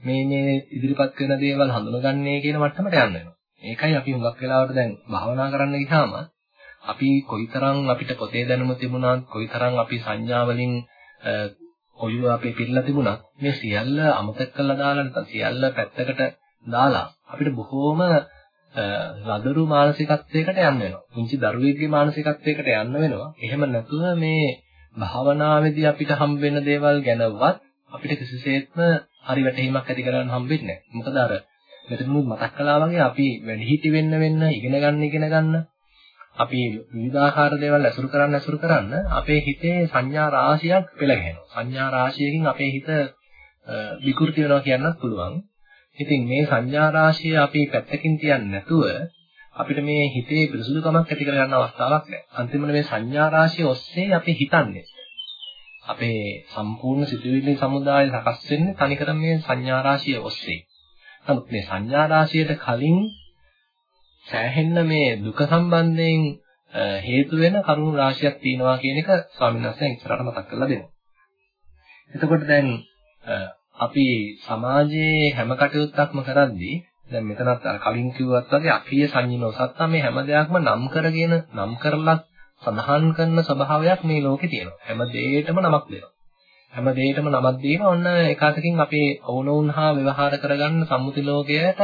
මේ මේ ඉදිරිපත් කරන දේවල් හඳුනගන්නේ කියන මට්ටමට යන්න වෙනවා. ඒකයි අපි හුඟක් වෙලාවට දැන් භාවනා කරන්න ගියාම අපි කොයිතරම් අපිට පොතේ දැනුම තිබුණත් කොයිතරම් අපි සංඥා වලින් ඔළුව අපේ පිරලා තිබුණත් මේ සියල්ල අමතක කරලා දාලා නැත්නම් සියල්ල පැත්තකට දාලා අපිට බොහෝම රදරු මානසිකත්වයකට යන්න වෙනවා. පුංචි දරුවෙක්ගේ මානසිකත්වයකට යන්න වෙනවා. එහෙම නැතුව මේ භාවනාවේදී අපිට හම්බ වෙන දේවල් ගැනවත් අපිට කිසිසේත්ම හරි වැටහීමක් ඇති කරගන්න හම්බෙන්නේ නැහැ. මොකද අර මෙතනමුත් මතක් කළා වගේ අපි වැඩිහිටි වෙන්න වෙන්න ඉගෙන ගන්න ඉගෙන ගන්න අපි විවිධාකාර දේවල් ඇසුරු කරන්න ඇසුරු කරන්න අපේ හිතේ සංඥා රාශියක් පෙළ ගැහෙනවා. සංඥා රාශියකින් අපේ හිත විකෘති වෙනවා කියන්නත් පුළුවන්. ඉතින් මේ සංඥා රාශිය අපි පැත්තකින් තියන්නේ නැතුව අපිට මේ හිතේ පිරිසුදුකමක් ඇති කරගන්න අවස්ථාවක් නැහැ. අන්තිමට මේ සංඥා රාශිය ඔස්සේ අපි හිතන්නේ. අපේ සම්පූර්ණ සිතුවිලි සමුදාය සකස් වෙන්නේ තනිකර මේ සංඥා රාශිය ඔස්සේ. නමුත් මේ සංඥා රාශියට කලින් සෑහෙන්න මේ දුක සම්බන්ධයෙන් හේතු වෙන කරුණු රාශියක් තියෙනවා කියන එක ස්වාමීන් වහන්සේ ඉස්සරහට මතක් කරලා දෙනවා. එතකොට දැන් අපි සමාජයේ හැම කටයුත්තක්ම කරද්දී දැන් මෙතනත් කලින් කිව්වත් වගේ අක්‍රීය සංඤ්ඤනෝ සත්තා මේ හැම දෙයක්ම නම් කරගෙන නම් කරලා සඳහන් කරන ස්වභාවයක් මේ ලෝකේ තියෙනවා. හැම දෙයකටම නමක් දෙනවා. හැම දෙයකටම නමක් දීලා ඔන්න එකwidehatකින් අපේ ඕනෝන් හා ව්‍යවහාර කරගන්න සම්මුති ලෝකයට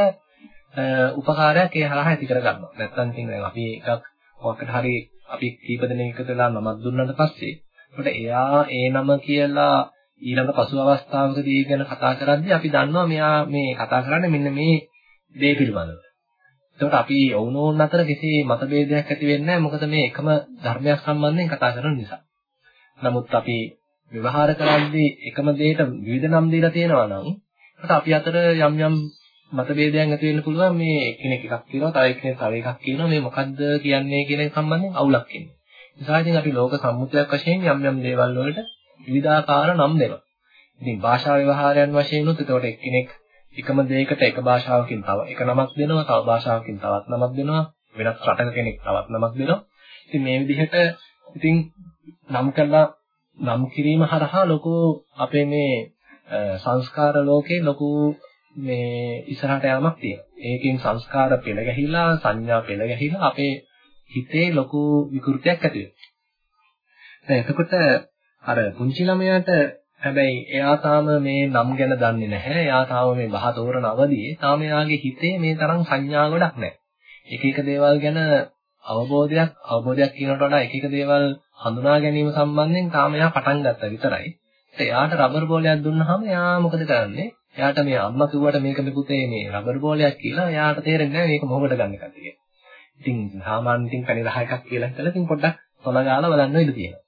උපකාරයක් ඒ හරහා ඇති කරගන්නවා. නැත්තම් ඉතින් දැන් අපි එකක් මොකක්ද හරි අපි කීප දෙනෙක් එකතු වෙලා නමක් දුන්නාට පස්සේ අපිට එයා ඒ නම කියලා ඊළඟ පසු අවස්ථාවකදී ගැන කතා කරද්දී අපි දන්නවා මෙයා මේ කතා කරන්නේ මෙන්න මේ දේ පිළිබඳව. එතකොට අපි වුණෝන් අතර කිසි මතභේදයක් ඇති වෙන්නේ නැහැ මොකද මේ එකම ධර්මයක් සම්බන්ධයෙන් කතා කරන නිසා. නමුත් අපි ව්‍යවහාර කරද්දී එකම දෙයට විවිධ නම් දීලා තියෙනවා නම් අපි අතර යම් යම් මතභේදයන් ඇති වෙන්න පුළුවන් මේ එකිනෙක එකක් කියනවා තව එක්කෙනෙක් තව එකක් කියනවා මේ මොකද්ද කියන්නේ කියන එක සම්බන්ධයෙන් අවුලක් එන්නේ. නිසා ඉතින් අපි ලෝක සම්මුතියක් වශයෙන් යම් යම් දේවල් වලට විවිධාකාර නම් දෙනවා. ඉතින් භාෂා ව්‍යවහාරයන් වශයෙන් උත් එතකොට එක්කෙනෙක් එකම දෙයකට එක භාෂාවකින් තව එක නමක් දෙනවා, තව භාෂාවකින් තවත් නමක් දෙනවා, වෙනත් රටක කෙනෙක් තවත් නමක් දෙනවා. ඉතින් මේ විදිහට ඉතින් නම් කළා නම් කිරීම හරහා ලොකු අපේ මේ සංස්කාර ලෝකේ ලොකු මේ ඉස්සරහට යාමක් තියෙනවා. ඒකෙන් සංස්කාර පෙළ ගැහිලා සංඥා පෙළ ගැහිලා අපේ හිතේ ලොකු විකෘතියක් ඇති වෙනවා. දැන් එතකොට අර පුංචි ළමයාට හැබැයි එයා තාම මේ නම් ගැන දන්නේ නැහැ. එයා තාම මේ බහ තෝරන අවදියේ තාම එයාගේ හිතේ මේ තරම් සංඥා ගොඩක් නැහැ. එක එක දේවල් ගැන අවබෝධයක් අවබෝධයක් කියනට වඩා එක එක දේවල් හඳුනා ගැනීම සම්බන්ධයෙන් තාම එයා පටන් ගත්තා විතරයි. එයාට රබර් බෝලයක් දුන්නාම එයා මොකද කරන්නේ? එයාට මේ අම්මා කිව්වට මේක මේ පුතේ මේ රබර් බෝලයක් කියලා එයාට තේරෙන්නේ නැහැ මේක මොකටද ගන්න එකද කියලා. ඉතින් සාමාන්‍යයෙන් ඉතින් පැණි 10ක් කියලා හිතලා ඉතින් පොඩ්ඩක් තොලගාලා බලන්න ඉඩ තියෙනවා.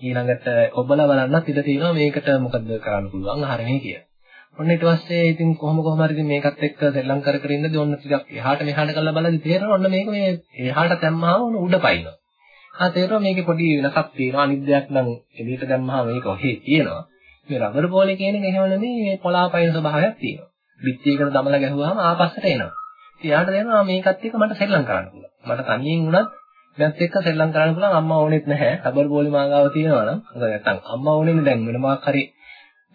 ඊළඟට ඔබලා බලන්නත් ඉඩ තියෙනවා මේකට මොකද කරන්න පුළුවන් හරිනේ කියලා. ඔන්න ඊට පස්සේ ඉතින් කොහොම කොහම හරි ඉතින් මේකත් එක්ක සෙල්ලම් කර කර ඉන්නදී ඔන්න ටිකක් එහාට මෙහාට කරලා බලද්දි තේරෙනවා ඔන්න මේක මේ එහාට දැම්මහම ඔන්න උඩ පයින්නවා. ආ තේරෙනවා මේකේ පොඩි වෙනසක් තියෙනවා අනිත් දෙයක් නම් එළියට දැම්මහම මේක ඔහේ තියෙනවා. මේ රබර් බෝලේ කියන එක එහෙම නෙමෙයි මේ පොලාපයින් ස්වභාවයක් තියෙනවා. බිත්තියකට දමලා ගැහුවාම ආපස්සට එනවා. ඉතින් යාට දැනෙනවා මේකත් එක්ක මට සෙල්ලම් කරන්න පුළුවන්. මට තනියෙන් වුණත් දැත් එක්ක සෙල්ලම් කරන්න පුළුවන් අම්මා ඕනෙත් නැහැ. රබර් බෝලේ මාගාව තියෙනවා නම් හොඳ නැත්නම් අම්මා ඕනෙන්නේ දැන් වෙන මොකක් හරි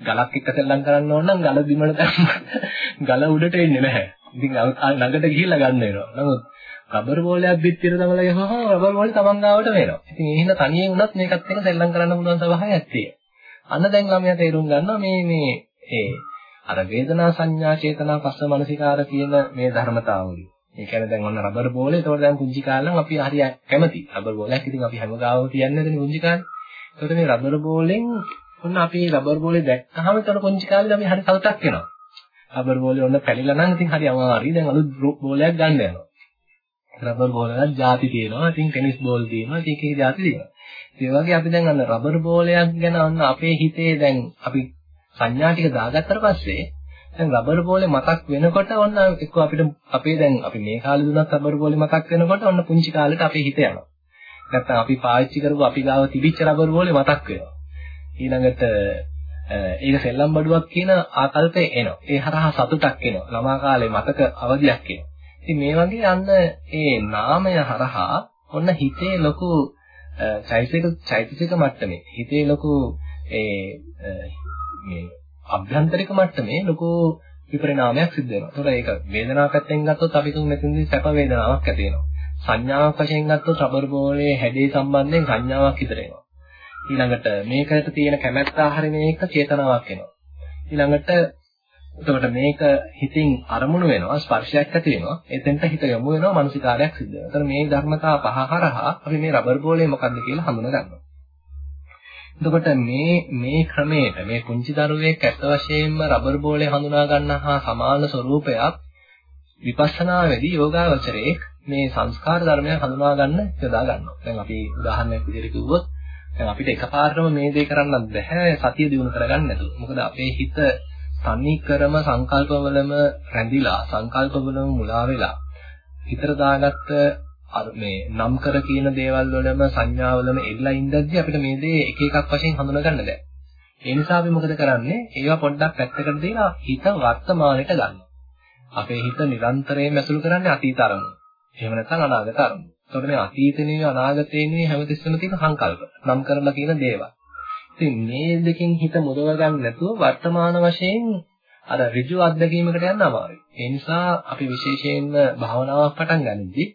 ගලක් එක්ක සෙල්ලම් කරන්න ඕන නම් ගල බිමට දැම්ම ගල උඩට එන්නේ නැහැ. ඉතින් ළඟට ගිහිල්ලා ගන්න වෙනවා. නමුත් රබර් බෝලයක් පිටියට දමලා ගහම රබර් බෝලේ තමන් ගාවට වෙනවා. ඉතින් ඒ හින්දා තනියෙන් වුණත් මේකත් එක්ක සෙල්ලම් කරන්න පුළුවන් ස්වභාවයක් තියෙනවා. අන්න දැන් ළමයා තේරුම් ගන්නවා මේ මේ ඒ අර වේදනා සංඥා චේතනා පස්ස මනසිකාර කියන මේ ධර්මතාවවලින්. ඒ කියන්නේ දැන් ඔන්න රබර් බෝලේ ඒතකොට දැන් පුංචි කාලේ නම් අපි හරි කැමති. රබර් බෝලයක් ඉතින් අපි හැම ගාව තියන්නේ නැදනේ පුංචි කාලේ. ඒතකොට මේ රබර් බෝලෙන් ඔන්න අපි රබර් බෝලේ දැක්කහම ඒතකොට පුංචි කාලේ අපි හරි සතුටක් වෙනවා. රබර් බෝලේ ඔන්න පැලිලා නම් ඉතින් හරි අමාරුයි. දැන් අලුත් බෝලයක් ගන්න යනවා. රබර් බෝල වල ಜಾති තියෙනවා. ඉතින් ටෙනිස් බෝල් තියෙනවා. ඉතින් ඒකේ ಜಾති තියෙනවා. ඒ වගේ අපි දැන් අන්න රබර් බෝලයක් ගැන අන්න අපේ හිතේ දැන් අපි සංඥා ටික දාගත්තට පස්සේ දැන් රබර් බෝලේ මතක් වෙනකොට ඔන්න එක්ක අපිට අපේ දැන් අපි මේ කාලේ දුනත් රබර් බෝලේ මතක් වෙනකොට ඔන්න පුංචි කාලේට අපේ හිත යනවා. නැත්තම් අපි පාවිච්චි කරපු අපි ගාව තිබිච්ච රබර් බෝලේ මතක් වෙනවා. ඊළඟට ඒක සෙල්ලම් බඩුවක් කියන ආකල්පය එනවා. ඒ හරහා සතුටක් එනවා. ළමා කාලේ මතක අවදියක් එනවා. ඉතින් මේ වගේ අන්න ඒ නාමය හරහා ඔන්න හිතේ ලොකු චෛතසික චෛතසික මට්ටමේ හිතේ ලොකු ඒ මේ අභ්‍යන්තරික මට්ටමේ ලොකු විපරිණාමයක් සිද්ධ වෙනවා. ඒතකොට ඒක වේදනාවක් පැත්තෙන් ගත්තොත් අපි තුන් මෙතනදී සැප වේදනාවක් ඇති වෙනවා. සංඥාවක් වශයෙන් ගත්තොත් රබර් බෝලේ හැඩේ සම්බන්ධයෙන් සංඥාවක් ඉතර වෙනවා. ඊළඟට මේකට තියෙන කැමැත්ත ආහාරණය එක චේතනාවක් එනවා. ඊළඟට එතකොට මේක හිතින් අරමුණු වෙනවා ස්පර්ශයක් ඇති වෙනවා එතෙන්ට හිත යොමු වෙනවා මානසිකාරයක් සිද්ධ වෙනවා. එතකොට මේ ධර්මතා පහ හරහා අපි මේ රබර් බෝලේ මොකද්ද කියලා හඳුනා ගන්නවා. එතකොට මේ මේ ක්‍රමයට මේ පුංචි දරුවෙක් ඇත්ත වශයෙන්ම රබර් බෝලේ හඳුනා ගන්න හා සමාන ස්වરૂපයක් විපස්සනා වෙදී යෝගාවචරයේ මේ සංස්කාර ධර්මයන් හඳුනා ගන්න යොදා ගන්නවා. දැන් අපි උදාහරණයක් විදිහට කිව්වොත් දැන් අපිට එකපාරටම මේ දේ කරන්නත් බැහැ සතිය දිනු කරගන්න නැතුව. මොකද අපේ හිත තනිකරම සංකල්පවලම රැඳිලා සංකල්පවලම මුලා වෙලා හිතට දාගත්ත අර මේ නම් කර කියන දේවල් වලම සංඥාවලම එල්ලා ඉඳද්දී අපිට මේ දේ එක එකක් වශයෙන් හඳුනා ගන්න බැහැ. ඒ නිසා අපි මොකද කරන්නේ? ඒවා පොඩ්ඩක් පැත්තකට දාලා හිත වර්තමානයට ගන්න. අපේ හිත නිරන්තරයෙන්ම ඇසුරු කරන්නේ අතීත අරමුණු. එහෙම නැත්නම් අනාගත අරමුණු. එතකොට මේ අතීතේ නෙවෙයි අනාගතේ නෙවෙයි හැමතිස්සෙම තියෙන සංකල්ප. නම් කරලා කියන දේවල්. ඉතින් මේ දෙකෙන් හිත මුදව ගන්න නැතුව වර්තමාන වශයෙන් අර ඍජු අත්දැකීමකට යන්න අමාරුයි. ඒ නිසා අපි විශේෂයෙන්ම භාවනාවක් පටන් ගනිද්දී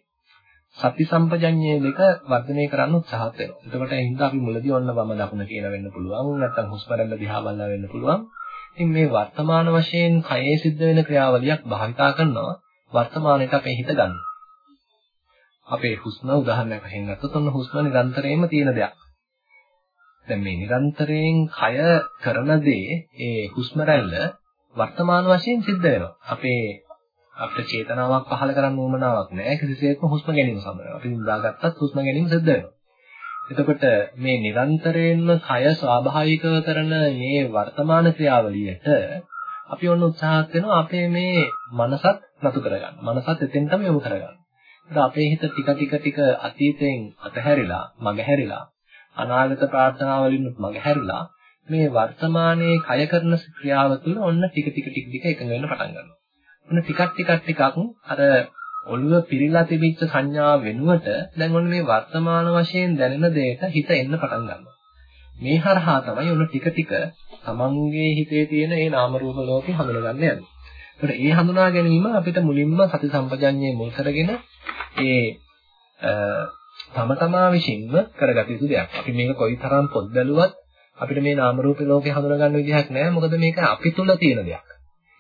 සති සම්පජඤ්ඤය දෙක වර්ධනය කරන්න උත්සාහත් වෙනවා. එතකොට ඒ හින්දා අපි මුලදී ඔන්න වම දකුණ කියලා වෙන්න පුළුවන්. නැත්නම් හුස්ම රැල්ල දිහා බලලා වෙන්න පුළුවන්. ඉතින් මේ වර්තමාන වශයෙන් කයේ සිද්ධ වෙන ක්‍රියාවලියක් භාවිතා කරනවා වර්තමානයට අපේ හිත ගන්න. අපේ හුස්ම උදාහරණයක් වශයෙන් ගත්තොත් ඔන්න හුස්ම නිරන්තරයෙන්ම තියෙන දෙයක්. දැන් මේ නිරන්තරයෙන් කය කරන දේ ඒ හුස්ම රැල්ල වර්තමාන වශයෙන් සිද්ධ වෙනවා. අපේ අපිට චේතනාවක් පහළ කරන්න උවමනාවක් නැහැ. කිසිසේත්ම හුස්ම ගැනීම සම්බන්ධව. අපි නිදාගත්තත් හුස්ම ගැනීම සිද්ධ වෙනවා. එතකොට මේ නිරන්තරයෙන්ම කය ස්වාභාවිකව කරන මේ වර්තමාන ක්‍රියාවලියට අපි ඔන්න උත්සාහත් වෙනවා අපේ මේ මනසත් නතු කරගන්න. මනසත් එතෙන්ටම යොමු කරගන්න. ඒත් අපේ හිත ටික ටික ටික අතීතයෙන් අතහැරිලා, මගහැරිලා, අනාගත ප්‍රාර්ථනාවලින් මගහැරිලා මේ වර්තමානයේ කය කරන ක්‍රියාව තුළ ඔන්න ටික ටික ටික ටික එකඟ වෙන්න පටන් ගන්නවා. ඔන්න ටිකක් ටිකක් ටිකක් අර ඔළුව පිරීලා තිබිච්ච සංඥා වෙනුවට දැන් ඔන්න මේ වර්තමාන වශයෙන් දැනෙන දෙයට හිත එන්න පටන් ගන්නවා. මේ හරහා තමයි ඔන්න ටික ටික තමන්ගේ හිතේ තියෙන ඒ නාම රූප ලෝකෙ හඳුනගන්න යන්නේ. ඒකට ඒ හඳුනා ගැනීම අපිට මුලින්ම සති සම්පජඤ්ඤයේ මුල් කරගෙන ඒ තම තමා විසින්ම කරගත යුතු දෙයක්. අපි මේක කොයිතරම් පොත් බැලුවත් අපිට මේ නාම රූප ලෝකේ හඳුනගන්න විදිහක් නැහැ. මොකද මේක අපි තුල තියෙන දෙයක්.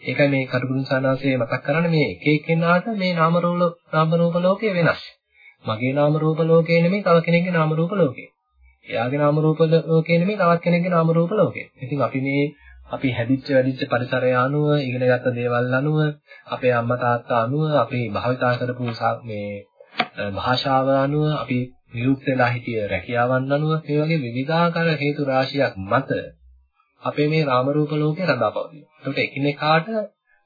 ඒකයි මේ කටුකුරුන් සානාසයේ මතක් කරන්නේ මේ එක එක්කෙනාට මේ නාම රූප නාම රූප ලෝකය වෙනස්. මගේ නාම රූප ලෝකේ නෙමෙයි තව කෙනෙක්ගේ නාම රූප ලෝකේ. එයාගේ නාම රූප ලෝකේ නෙමෙයි තවත් කෙනෙක්ගේ නාම රූප ලෝකේ. ඉතින් අපි මේ අපි හැදිච්ච වැඩිච්ච පරිසරය අනුව ඉගෙනගත්ත දේවල් අනුව අපේ අම්මා තාත්තා අනුව අපි භාවිතා කරපු මේ භාෂාව අනුව අපි විරුද්ධ වෙලා හිටිය රැකියාවන් අනුව මේ වගේ විවිධාකාර හේතු රාශියක් මත අපේ මේ නාම රූප ලෝකේ රඳාපවතිනවා. ඒකට එකිනෙකාට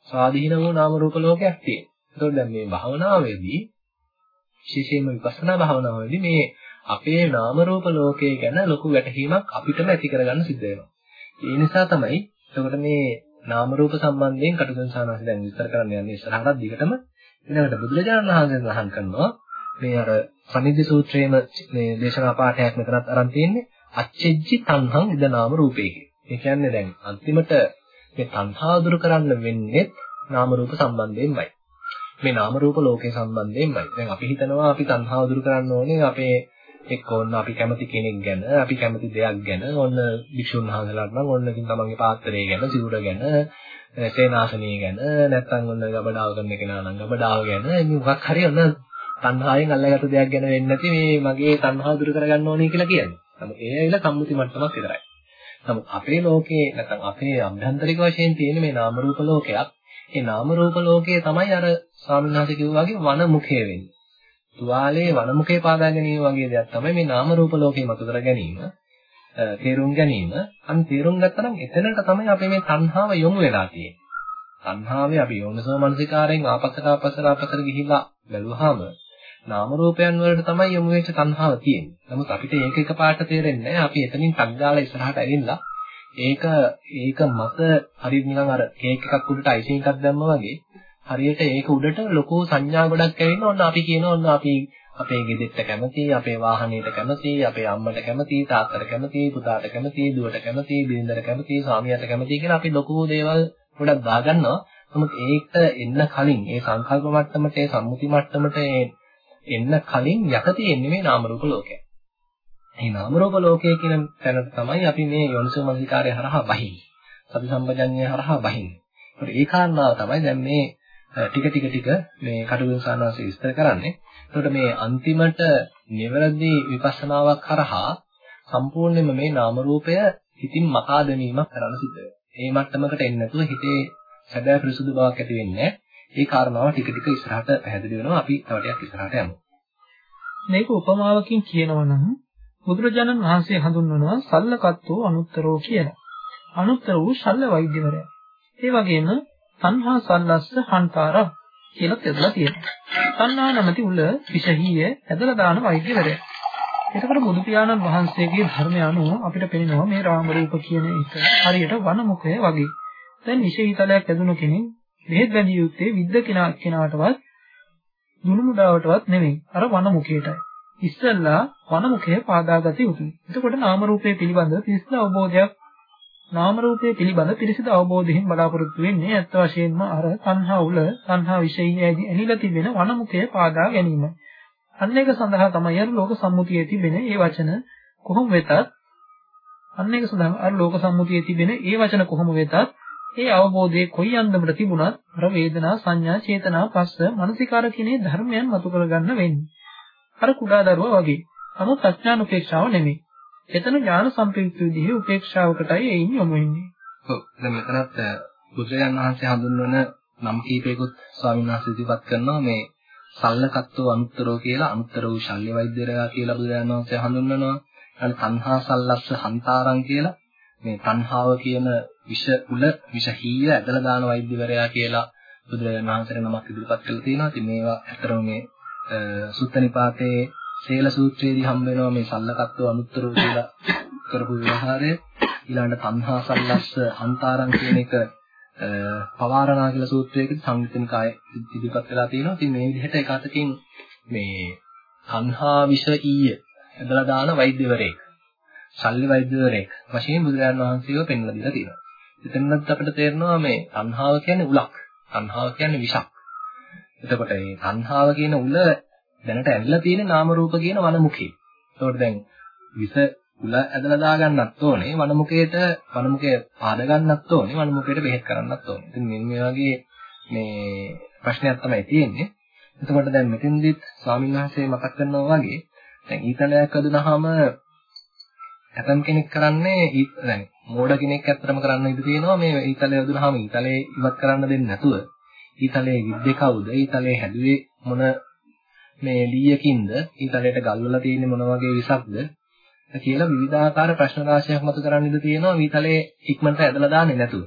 ස්වාධීන වූ නාම රූප ලෝකයක් තියෙනවා. ඒකට දැන් මේ භාවනාවේදී විශේෂයෙන්ම විපස්සනා භාවනාවේදී මේ අපේ නාම රූප ලෝකයේ ගැන ලොකු වැටහීමක් අපිටම ඇති කරගන්න සිද්ධ වෙනවා. ඒ නිසා තමයි එතකොට මේ නාම රූප සම්බන්ධයෙන් කටුකුරුන් සානහස දැන් විස්තර කරන්න යන්නේ ඉස්සරහට දිගටම ඊළඟට බුදුරජාණන් වහන්සේ සඳහන් කරනවා මේ අර සමිද්ද සූත්‍රයේම මේ දේශනා පාඨයක් මෙතනත් අරන් තියෙන්නේ අච්චෙජ්ජි තණ්හං ඉද නාම රූපේ ඒ කියන්නේ දැන් අන්තිමට මේ තණ්හා දුරු කරන්න වෙන්නේ නාම රූප සම්බන්ධයෙන්මයි. මේ නාම රූප ලෝකේ සම්බන්ධයෙන්මයි. දැන් අපි හිතනවා අපි තණ්හාව දුරු කරන්න ඕනේ අපේ එක්ක ඕන්න අපි කැමති කෙනෙක් ගැන, අපි කැමති දෙයක් ගැන, ඕන්න වික්ෂුන් වහන්සේලාට නම් ඕන්න ඉතින් තමන්ගේ පාත්‍රය ගැන, සිවුර ගැන, සේනාසනිය ගැන, නැත්නම් ඕන්න ගබඩාව කරන කෙනා නම් ගබඩාව ගැන, මොකක් හරි ඕන්න තණ්හාවෙන් අල්ලගත්තු දෙයක් ගැන වෙන්නේ නැති මේ මගේ තණ්හාව දුරු කරගන්න ඕනේ කියලා කියන්නේ. නමුත් ඒ ඇවිල්ලා සම්මුති මට්ටමක් විතරයි. නමුත් අපේ ලෝකේ නැත්නම් අපේ අභ්‍යන්තරික වශයෙන් තියෙන මේ නාම රූප ලෝකයක් ඒ නාම රූප ලෝකයේ තමයි අර ස්වාමීන් වහන්සේ කිව්වා වගේ වනමුඛය වෙන්නේ. තුවාලේ වනමුඛේ පාදා ගැනීම වගේ දෙයක් තමයි මේ නාම රූප ලෝකේ මතු කර ගැනීම. තේරුම් ගැනීම. අන් තේරුම් ගත්තනම් එතනට තමයි අපේ මේ තණ්හාව යොමු වෙලා තියෙන්නේ. තණ්හාවේ අපි යෝනිසෝ මනසිකාරයෙන් ආපස්සට ආපස්සට ආපස්සට ගිහිල්ලා බැලුවාම නාම රූපයන් වලට තමයි යොමු වෙච්ච තණ්හාව තියෙන්නේ. නමුත් අපිට ඒක එකපාරට තේරෙන්නේ නැහැ. අපි එතනින් තග්ගාලා ඉස්සරහට ඇවිල්ලා ඒක ඒක මත හරියට නිකන් අර කේක් එකක් උඩට අයිසිං එකක් දැම්මා වගේ හරියට ඒක උඩට ලොකු සංඥා ගොඩක් ඇවිල්ලා ඔන්න අපි කියනවා ඔන්න අපි අපේ ගෙදෙට්ට කැමති, අපේ වාහනේට කැමති, අපේ අම්මට කැමති, තාත්තට කැමති, පුතාට කැමති, දුවට කැමති, බිරිඳට කැමති, ස්වාමියාට කැමති කියලා අපි ලොකු දේවල් ගොඩක් දාගන්නවා. නමුත් ඒකට එන්න කලින් ඒ සංකල්ප මට්ටමට, ඒ සම්මුති මට්ටමට එන්න කලින් යට තියෙන්නේ මේ නාම රූප ලෝකය. මේ නාම රූප ලෝකය කියන තැනට තමයි අපි මේ යොනිසෝ මනසිකාරය හරහා බහින්නේ. සති සම්පජඤ්ඤය හරහා බහින්නේ. ඒ කාරණාව තමයි දැන් මේ ටික ටික ටික මේ කටුකුරු සානාංශය විස්තර කරන්නේ. එතකොට මේ අන්තිමට නිවැරදි විපස්සනාවක් කරහා සම්පූර්ණයෙන්ම මේ නාම රූපය හිතින් මකා දැමීමක් කරන්න සිද්ධ වෙනවා. ඒ මට්ටමකට එන්නේ නැතුව හිතේ සැබෑ පිරිසුදු බවක් ඇති වෙන්නේ ඒ කාරණාව ටික ටික ඉස්සරහට පැහැදිලි වෙනවා. අපි තව ටිකක් ඉස්සරහට යමු. මේක උපමාවකින් කියනවා නම් බුදුරජාණන් වහන්සේ හඳුන්වනවා සල්ලකත්තෝ අනුත්තරෝ කියලා. අනුත්තර වූ ශල්‍ය වෛද්‍යවරයා. ඒ වගේම තණ්හා සල්ලස්ස හන්තාරා කියලා තෙදලා තියෙනවා. තණ්හා නැමැති උල විෂහීය ඇදලා දාන වෛද්‍යවරයා. එතකොට බුදු පියාණන් වහන්සේගේ ධර්මය අනුව අපිට පේනවා මේ රාම රූප කියන එක හරියට වනමුඛය වගේ. දැන් විෂහීතලයක් ඇදුණු කෙනෙක් බෙහෙත් බැඳිය යුත්තේ විද්ද කෙනා කෙනාටවත් දුනුමුඩාවටවත් නෙමෙයි අර වනමුඛයටයි. ඉස්සෙල්ලා වනමුඛය පාදාගත යුතුයි. එතකොට නාම රූපය පිළිබඳ පිරිසිදු අවබෝධයක් නාම රූපය පිළිබඳ පිරිසිදු අවබෝධයෙන් බලාපොරොත්තු වෙන්නේ ඇත්ත වශයෙන්ම අර තණ්හා උල තණ්හා විශේෂයේදී ඇනිලා තිබෙන වනමුඛය පාදා ගැනීම. අන්න ඒක සඳහා තමයි අර ලෝක සම්මුතියේ තිබෙන ඒ වචන කොහොම වෙතත් අන්න ඒක සඳහා අර ලෝක සම්මුතියේ තිබෙන ඒ වචන කොහොම වෙතත් ඒ අවබෝධයේ කොයි අන්දමට තිබුණත් අර වේදනා සංඥා චේතනා පස්ස මනසිකාර කියන ධර්මයන් මතු කරගන්න වෙන්නේ. අර කුඩා දරුවා වගේ. නමුත් අඥාන උපේක්ෂාව නෙමෙයි. එතන ඥාන සම්ප්‍රයුක්ත විදිහේ උපේක්ෂාවකටයි එයින් යොමු වෙන්නේ. ඔව්. දැන් මෙතනත් බුදුරජාණන් වහන්සේ හඳුන්වන නම් කීපයකුත් ස්වාමීන් වහන්සේ ඉදිරිපත් කරනවා මේ සල්ලකත්ව අනුත්තරෝ කියලා අනුත්තර වූ ශල්‍ය වෛද්‍යරයා කියලා බුදුරජාණන් වහන්සේ හඳුන්වනවා. අන්න තණ්හා සල්ලස්ස හන්තාරං කියලා මේ තණ්හාව කියන විෂ උල විෂ හීය ඇදලා දාන වෛද්‍යවරයා කියලා බුදුරජාණන් වහන්සේට නමක් ඉදිරිපත් කරලා තියෙනවා. ඉතින් මේවා ඇත්තටම මේ සුත්ත නිපාතේ සේල සූත්‍රයේදී හම්බ වෙනවා මේ සල්ලකත්ව අනුත්තරෝ කියලා කරපු ව්‍යවහාරය. ඊළඟට තණ්හා සල්ලස්ස හන්තාරං කියන එක පවාරණා කියලා සූත්‍රයකදී සංයුතනිකාය ඉදිරිපත් වෙලා තියෙනවා. ඉතින් මේ විදිහට එක අතකින් මේ තණ්හා විෂ ඊය ඇදලා දාන වෛද්‍යවරයෙක් ශල්්‍ය වෛද්‍යවරයෙක් වශයෙන් බුදුරජාණන් වහන්සේව පෙන්වලා දීලා තියෙනවා. එතනත් අපිට තේරෙනවා මේ තණ්හාව කියන්නේ උලක්. තණ්හාව කියන්නේ විෂක්. එතකොට මේ තණ්හාව කියන උල දැනට ඇවිල්ලා තියෙන නාම රූප කියන වනමුඛේ. ඒතකොට දැන් විස උල ඇදලා දාගන්නත් ඕනේ වනමුකේට වනමුකේ පාද ගන්නත් ඕනේ වනමුකේට බෙහෙත් කරන්නත් ඕනේ. ඉතින් මේ වගේ මේ ප්‍රශ්නයක් තමයි තියෙන්නේ. එතකොට දැන් මෙතෙන්දිත් ස්වාමීන් වහන්සේ මතක් කරනවා වගේ දැන් ඊතලයක් අදුනහම ඇතම් කෙනෙක් කරන්නේ දැන් මෝඩ කෙනෙක් ඇත්තටම කරන්න ඉඩ තියෙනවා මේ ඊතලය අදුනහම ඊතලේ ඉවත් කරන්න දෙන්නේ නැතුව ඊතලේ විද්දේ කවුද ඊතලේ හැදුවේ මොන මේ ලීයකින්ද ඊතලයට ගල්වලා තියෙන්නේ මොන වගේ විසක්ද කියලා විවිධාකාර ප්‍රශ්න රාශියක් මතු කරන්න ඉඩ තියෙනවා ඊතලේ ඉක්මනට ඇදලා දාන්නේ නැතුව.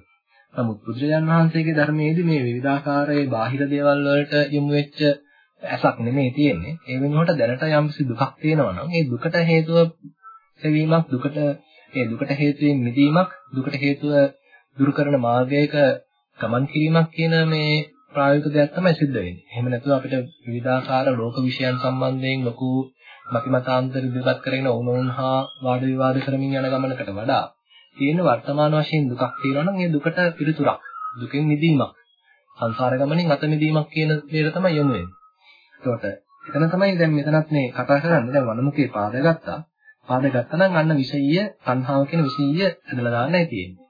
නමුත් බුදුරජාන් වහන්සේගේ ධර්මයේදී මේ විවිධාකාරයේ බාහිර දේවල් වලට යොමු වෙච්ච ඇසක් නෙමෙයි තියෙන්නේ. ඒ වෙනුවට දැනට යම්කිසි දුකක් තියෙනවා නම් ඒ දුකට හේතුව සෙවීමක් දුකට ඒ දුකට හේතුවෙන් මිදීමක් දුකට හේතුව දුරු කරන මාර්ගයක ගමන් කිරීමක් කියන මේ ප්‍රායෝගික දෙයක් තමයි සිද්ධ වෙන්නේ. එහෙම නැතුව අපිට විවිධාකාර ලෝක විෂයන් සම්බන්ධයෙන් ලොකු මතිමතාන්තර ඉදිරිපත් කරගෙන වුණොන් හා වාද විවාද කරමින් යන ගමනකට වඩා තියෙන වර්තමාන වශයෙන් දුකක් තියෙනවා නම් ඒ දුකට පිළිතුරක් දුකෙන් මිදීමක් සංසාර ගමනින් අත මිදීමක් කියන දෙයට තමයි යොමු වෙන්නේ. ඒකට එතන තමයි දැන් මෙතනත් මේ කතා කරන්නේ දැන් වනමුකේ පාද ගත්තා. පාද ගත්තා නම් අන්න විෂයීය තණ්හාව කියන විෂයීය ඇදලා දාන්නයි තියෙන්නේ.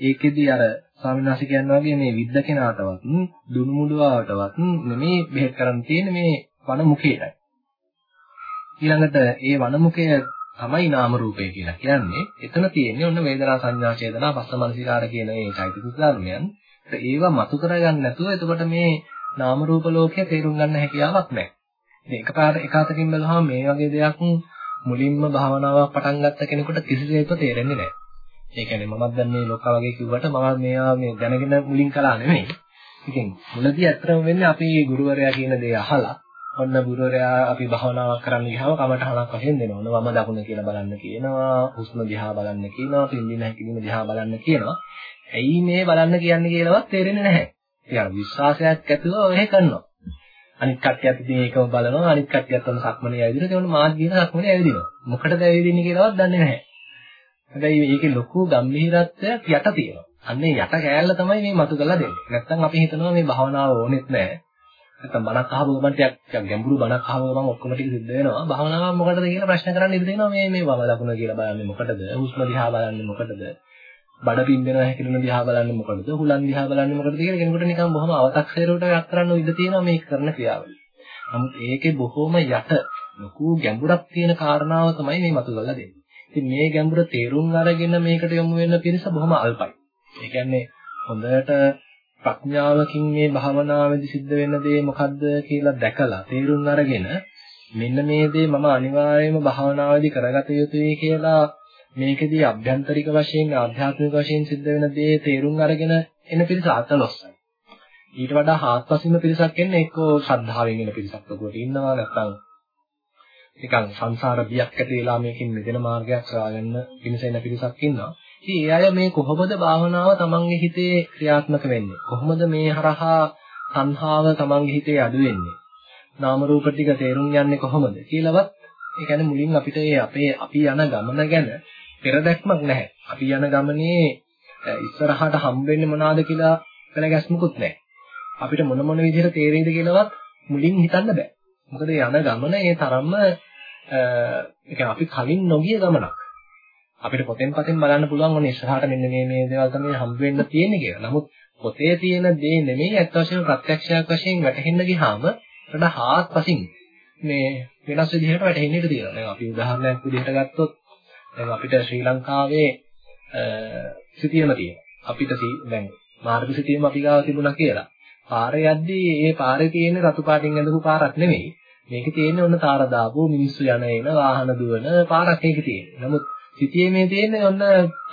ඒකෙදි අර ස්වාමීන් වහන්සේ කියනවා වගේ මේ විද්ද කෙනාටවත් දුනු මුඩුවාටවත් නෙමේ බෙහෙත් කරන්න තියෙන්නේ මේ වනමුකේටයි. ඊළඟට ඒ වනමුකය තමයි නාම රූපය කියලා කියන්නේ. එතන තියෙන්නේ ඔන්න වේදනා සංඥා චේතනා පස්සමනසිකාර කියන මේ චෛතසික ධර්මයන්. ඒවා මතු කරගන්න නැතුව එතකොට මේ නාම රූප ලෝකය තේරුම් ගන්න හැකියාවක් නැහැ. ඉතින් එකපාර එකතකින් බලහම මේ වගේ දෙයක් මුලින්ම භාවනාවක් පටන් ගත්ත කෙනෙකුට කිසිසේත් තේරෙන්නේ නැහැ. ඒ කියන්නේ මමත් දැන් මේ ලෝකා වගේ කිව්වට මම මේවා මේ දැනගෙන මුලින් කළා නෙමෙයි. ඉතින් මුලදී ඇත්තම වෙන්නේ අපි ගුරුවරයා කියන දේ අහලා ඔන්න ගුරුවරයා අපි භාවනාවක් කරන්න ගියාම කමටහනක් වශයෙන් දෙනවා. වම දකුණ කියලා බලන්න කියනවා, හුස්ම දිහා බලන්න කියනවා, පිම්බීම හැකිලිම දිහා බලන්න කියනවා. ඇයි මේ බලන්න කියන්නේ කියලාවත් තේරෙන්නේ නැහැ. ඉතින් විශ්වාසයක් ඇතුව ඔහෙ කරනවා. අනිත් කට්ටියත් ඉතින් ඒකම බලනවා, අනිත් කට්ටියත් ඔන්න සක්මනේ ඇවිදිනවා. ඒ වුණ මාත් ගිහින් සක්මනේ ඇවිදිනවා. මොකටද ඇවිදින්නේ කියලාවත් දන්නේ නැහැ. හැබැයි මේකේ ලොකු ගැඹීරත්වයක් යට තියෙනවා. අන්නේ යට කෑල්ල තමයි මේ මතු කරලා දෙන්නේ. නැත්තම් අපි හිතනවා මේ භාවනාව ඕනෙත් නැහැ. නැත්නම් බණක් අහව ගමන් ටිකක් ගැඹුරු බණක් අහව ගමන් ඔක්කොම ටික සිද්ධ වෙනවා. භාවනාව මොකටද කියලා ප්‍රශ්න කරන්න ඉඩ දෙනවා මේ මේ වම දකුණ කියලා බලන්නේ මොකටද? හුස්ම දිහා බලන්නේ මොකටද? බඩ පිම්බෙනවා හැකිලෙන දිහා බලන්නේ මොකටද? හුලන් දිහා බලන්නේ මොකටද කියලා කෙනෙකුට නිකන් බොහොම අව탁සේරුවට යක් කරන්න ඉඩ තියෙනවා මේ කරන ක්‍රියාවලිය. නමුත් ඒකේ බොහොම යට ලොකු ගැඹුරක් තියෙන කාරණාව තමයි මේ මතුවලා දෙන්නේ. ඉතින් මේ ගැඹුර තේරුම් අරගෙන මේකට යොමු වෙන පිරිස බොහොම අල්පයි. ඒ කියන්නේ හොඳට ප්‍රඥාවකින් මේ භාවනාවේදී සිද්ධ වෙන දේ මොකද්ද කියලා දැකලා තේරුම් අරගෙන මෙන්න මේ දේ මම අනිවාර්යයෙන්ම භාවනාවේදී කරගත යුතුයි කියලා මේකෙදී අභ්‍යන්තරික වශයෙන් ආධ්‍යාත්මික වශයෙන් සිද්ධ වෙන දේ තේරුම් අරගෙන එන පිරිස අතලොස්සයි. ඊට වඩා හාත්පසින්ම පිරිසක් එන්නේ එක්කෝ ශ්‍රද්ධාවෙන් එන පිරිසක් ඔකට ඉන්නවා නැත්නම් නිකන් සංසාර බියක් ඇති වෙලා මේකෙන් මිදෙන මාර්ගයක් හොයාගන්න පිණිස එන පිරිසක් ඉන්නවා. ඉතින් ඒ අය මේ කොහොමද භාවනාව තමන්ගේ හිතේ ක්‍රියාත්මක වෙන්නේ? කොහොමද මේ හරහා සංහාව තමන්ගේ හිතේ අඩු වෙන්නේ? නාම රූප ටික තේරුම් යන්නේ කොහොමද කියලාවත් ඒ කියන්නේ මුලින් අපිට මේ අපේ අපි යන ගමන ගැන පෙරදැක්මක් නැහැ. අපි යන ගමනේ ඉස්සරහට හම්බ වෙන්නේ මොනවාද කියලා පෙළගැස්මකුත් නැහැ. අපිට මොන මොන විදිහට තේරෙයිද කියලාවත් මුලින් හිතන්න බෑ. මොකද යන ගමන ඒ තරම්ම ඒ අපි කලින් නොගිය ගමනක්. අපිට පොතෙන් පතෙන් බලන්න පුළුවන් ඔන්න ඉස්සරහට මෙන්න මේ මේ දේවල් තමයි හම්බ වෙන්න තියෙන්නේ කියලා. නමුත් පොතේ තියෙන දේ නෙමෙයි අත් වශයෙන්ම ප්‍රත්‍යක්ෂයක් වශයෙන් වැටහෙන්න ගියාම වඩා හාත්පසින් මේ වෙනස් විදිහකට වැටහෙන්න ඉඩ තියෙනවා. දැන් අපි උදාහරණයක් විදිහට ගත්තොත් දැන් අපිට ශ්‍රී ලංකාවේ සිටියම තියෙනවා. අපිට දැන් මාර්ග සිටියම අපි ගාව තිබුණා කියලා. පාරේ යද්දී ඒ පාරේ තියෙන රතු පාටින් ඇඳපු පාරක් නෙමෙයි. මේකේ තියෙන්නේ ඔන්න තාර දාපු මිනිස්සු යන එන වාහන දුවන පාරක් ඒකේ තියෙන්නේ. නමුත් සිටියේ මේ තියෙන්නේ ඔන්න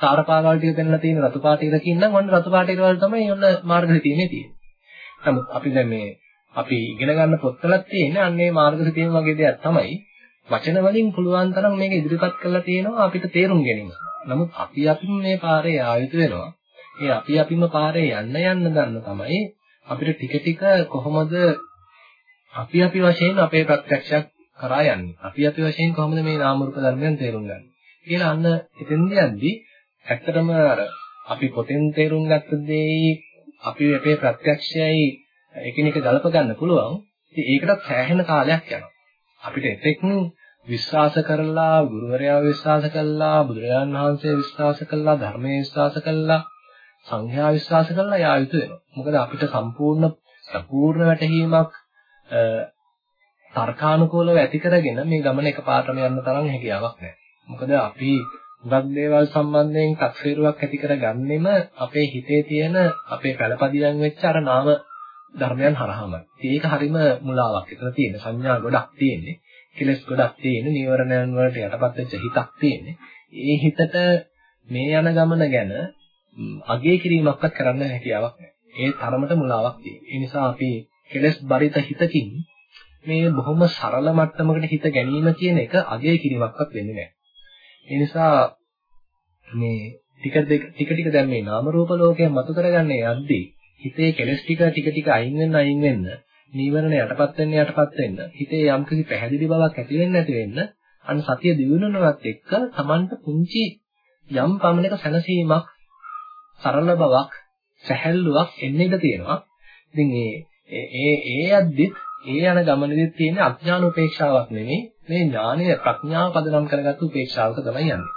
තාරපාගාවල් ටික පෙන්ලා තියෙන රතු පාට ඉරකින් නම් ඔන්න රතු පාට ඉරවල තමයි ඔන්න මාර්ග සිටියේ තියෙන්නේ. නමුත් අපි දැන් මේ අපි ඉගෙන ගන්න පොත්වලත් තියෙන්නේ අන්නේ මාර්ග සිටියම වගේ දෙයක් තමයි. වචන වලින් පුළුවන් තරම් මේක ඉදිරිපත් කරලා තියෙනවා අපිට තේරුම් ගැනීම. නමුත් අපි අපිම මේ පාරේ ආයුතු වෙනවා. ඒ අපි අපිම පාරේ යන්න යන්න ගන්න තමයි අපිට ටික ටික කොහොමද අපි අපි වශයෙන් අපේ ප්‍රත්‍යක්ෂයක් කරා යන්නේ. අපි අපි වශයෙන් කොහොමද මේ නාම රූප ධර්මයන් තේරුම් ගන්නේ. කියලා අන්න එතෙන්දී යද්දී ඇත්තටම අර අපි පොතෙන් තේරුම් ගත්ත දේ අපි අපේ ප්‍රත්‍යක්ෂයයි එකිනෙක ගලප ගන්න පුළුවන්. ඉතින් ඒකටත් සෑහෙන කාලයක් යනවා. අපිට එතෙක් විශ්වාස කරලා ගුරුවරයා විශ්වාස කළා බුදුරජාණන් වහන්සේ විශ්වාස කළා ධර්මයේ විශ්වාස කළා සංඝයා විශ්වාස කළා යා යුතු වෙනවා. මොකද අපිට සම්පූර්ණ සම්පූර්ණ වැටහීමක් තර්කානුකූලව ඇති කරගෙන මේ ගමන එකපාරටම යන්න තරම් හැකියාවක් නැහැ. මොකද අපි හුඟක් දේවල් සම්බන්ධයෙන් තක්සේරුවක් ඇති කරගන්නෙම අපේ හිතේ තියෙන අපේ පළපදියම් වෙච්ච අර නාම ධර්මයන් හරහාමයි. ඒක හරීම මුලාවක්. එතන තියෙන සංඥා ගොඩක් තියෙන්නේ. කෙලස් ගොඩක් තියෙන්නේ. නීවරණයන් වලට යටපත් වෙච්ච හිතක් තියෙන්නේ. ඒ හිතට මේ යන ගමන ගැන අගය කිරීමක්වත් කරන්න හැකියාවක් නැහැ. ඒ තරමට මුලාවක් තියෙනවා. ඒ නිසා අපි කෙලස් බරිත හිතකින් මේ බොහොම සරල මට්ටමකට හිත ගැනීම කියන එක අගය කිරීමක්වත් වෙන්නේ නැහැ. ඒ නිසා මේ ටික ටික ටික දැන් මේ නාම රූප ලෝකයෙන් මතු කරගන්නේ යද්දී හිතේ කෙලස් ටික ටික ටික අයින් වෙන්න අයින් වෙන්න නීවරණ යටපත් වෙන්න යටපත් වෙන්න හිතේ යම්කිසි පැහැදිලි බවක් ඇති වෙන්න ඇති වෙන්න අන්න සතිය දියුණුවනවත් එක්ක Tamanට පුංචි යම් පමණක සැනසීමක් සරල බවක් සැහැල්ලුවක් එන්න ඉඩ තියෙනවා. ඉතින් ඒ ඒ ඒ යද්දිත් ඒ යන ගමනේදී තියෙන අඥාන උපේක්ෂාවක් නෙමෙයි මේ ඥානය ප්‍රඥාව පදනම් කරගත්තු උපේක්ෂාවක තමයි යන්නේ.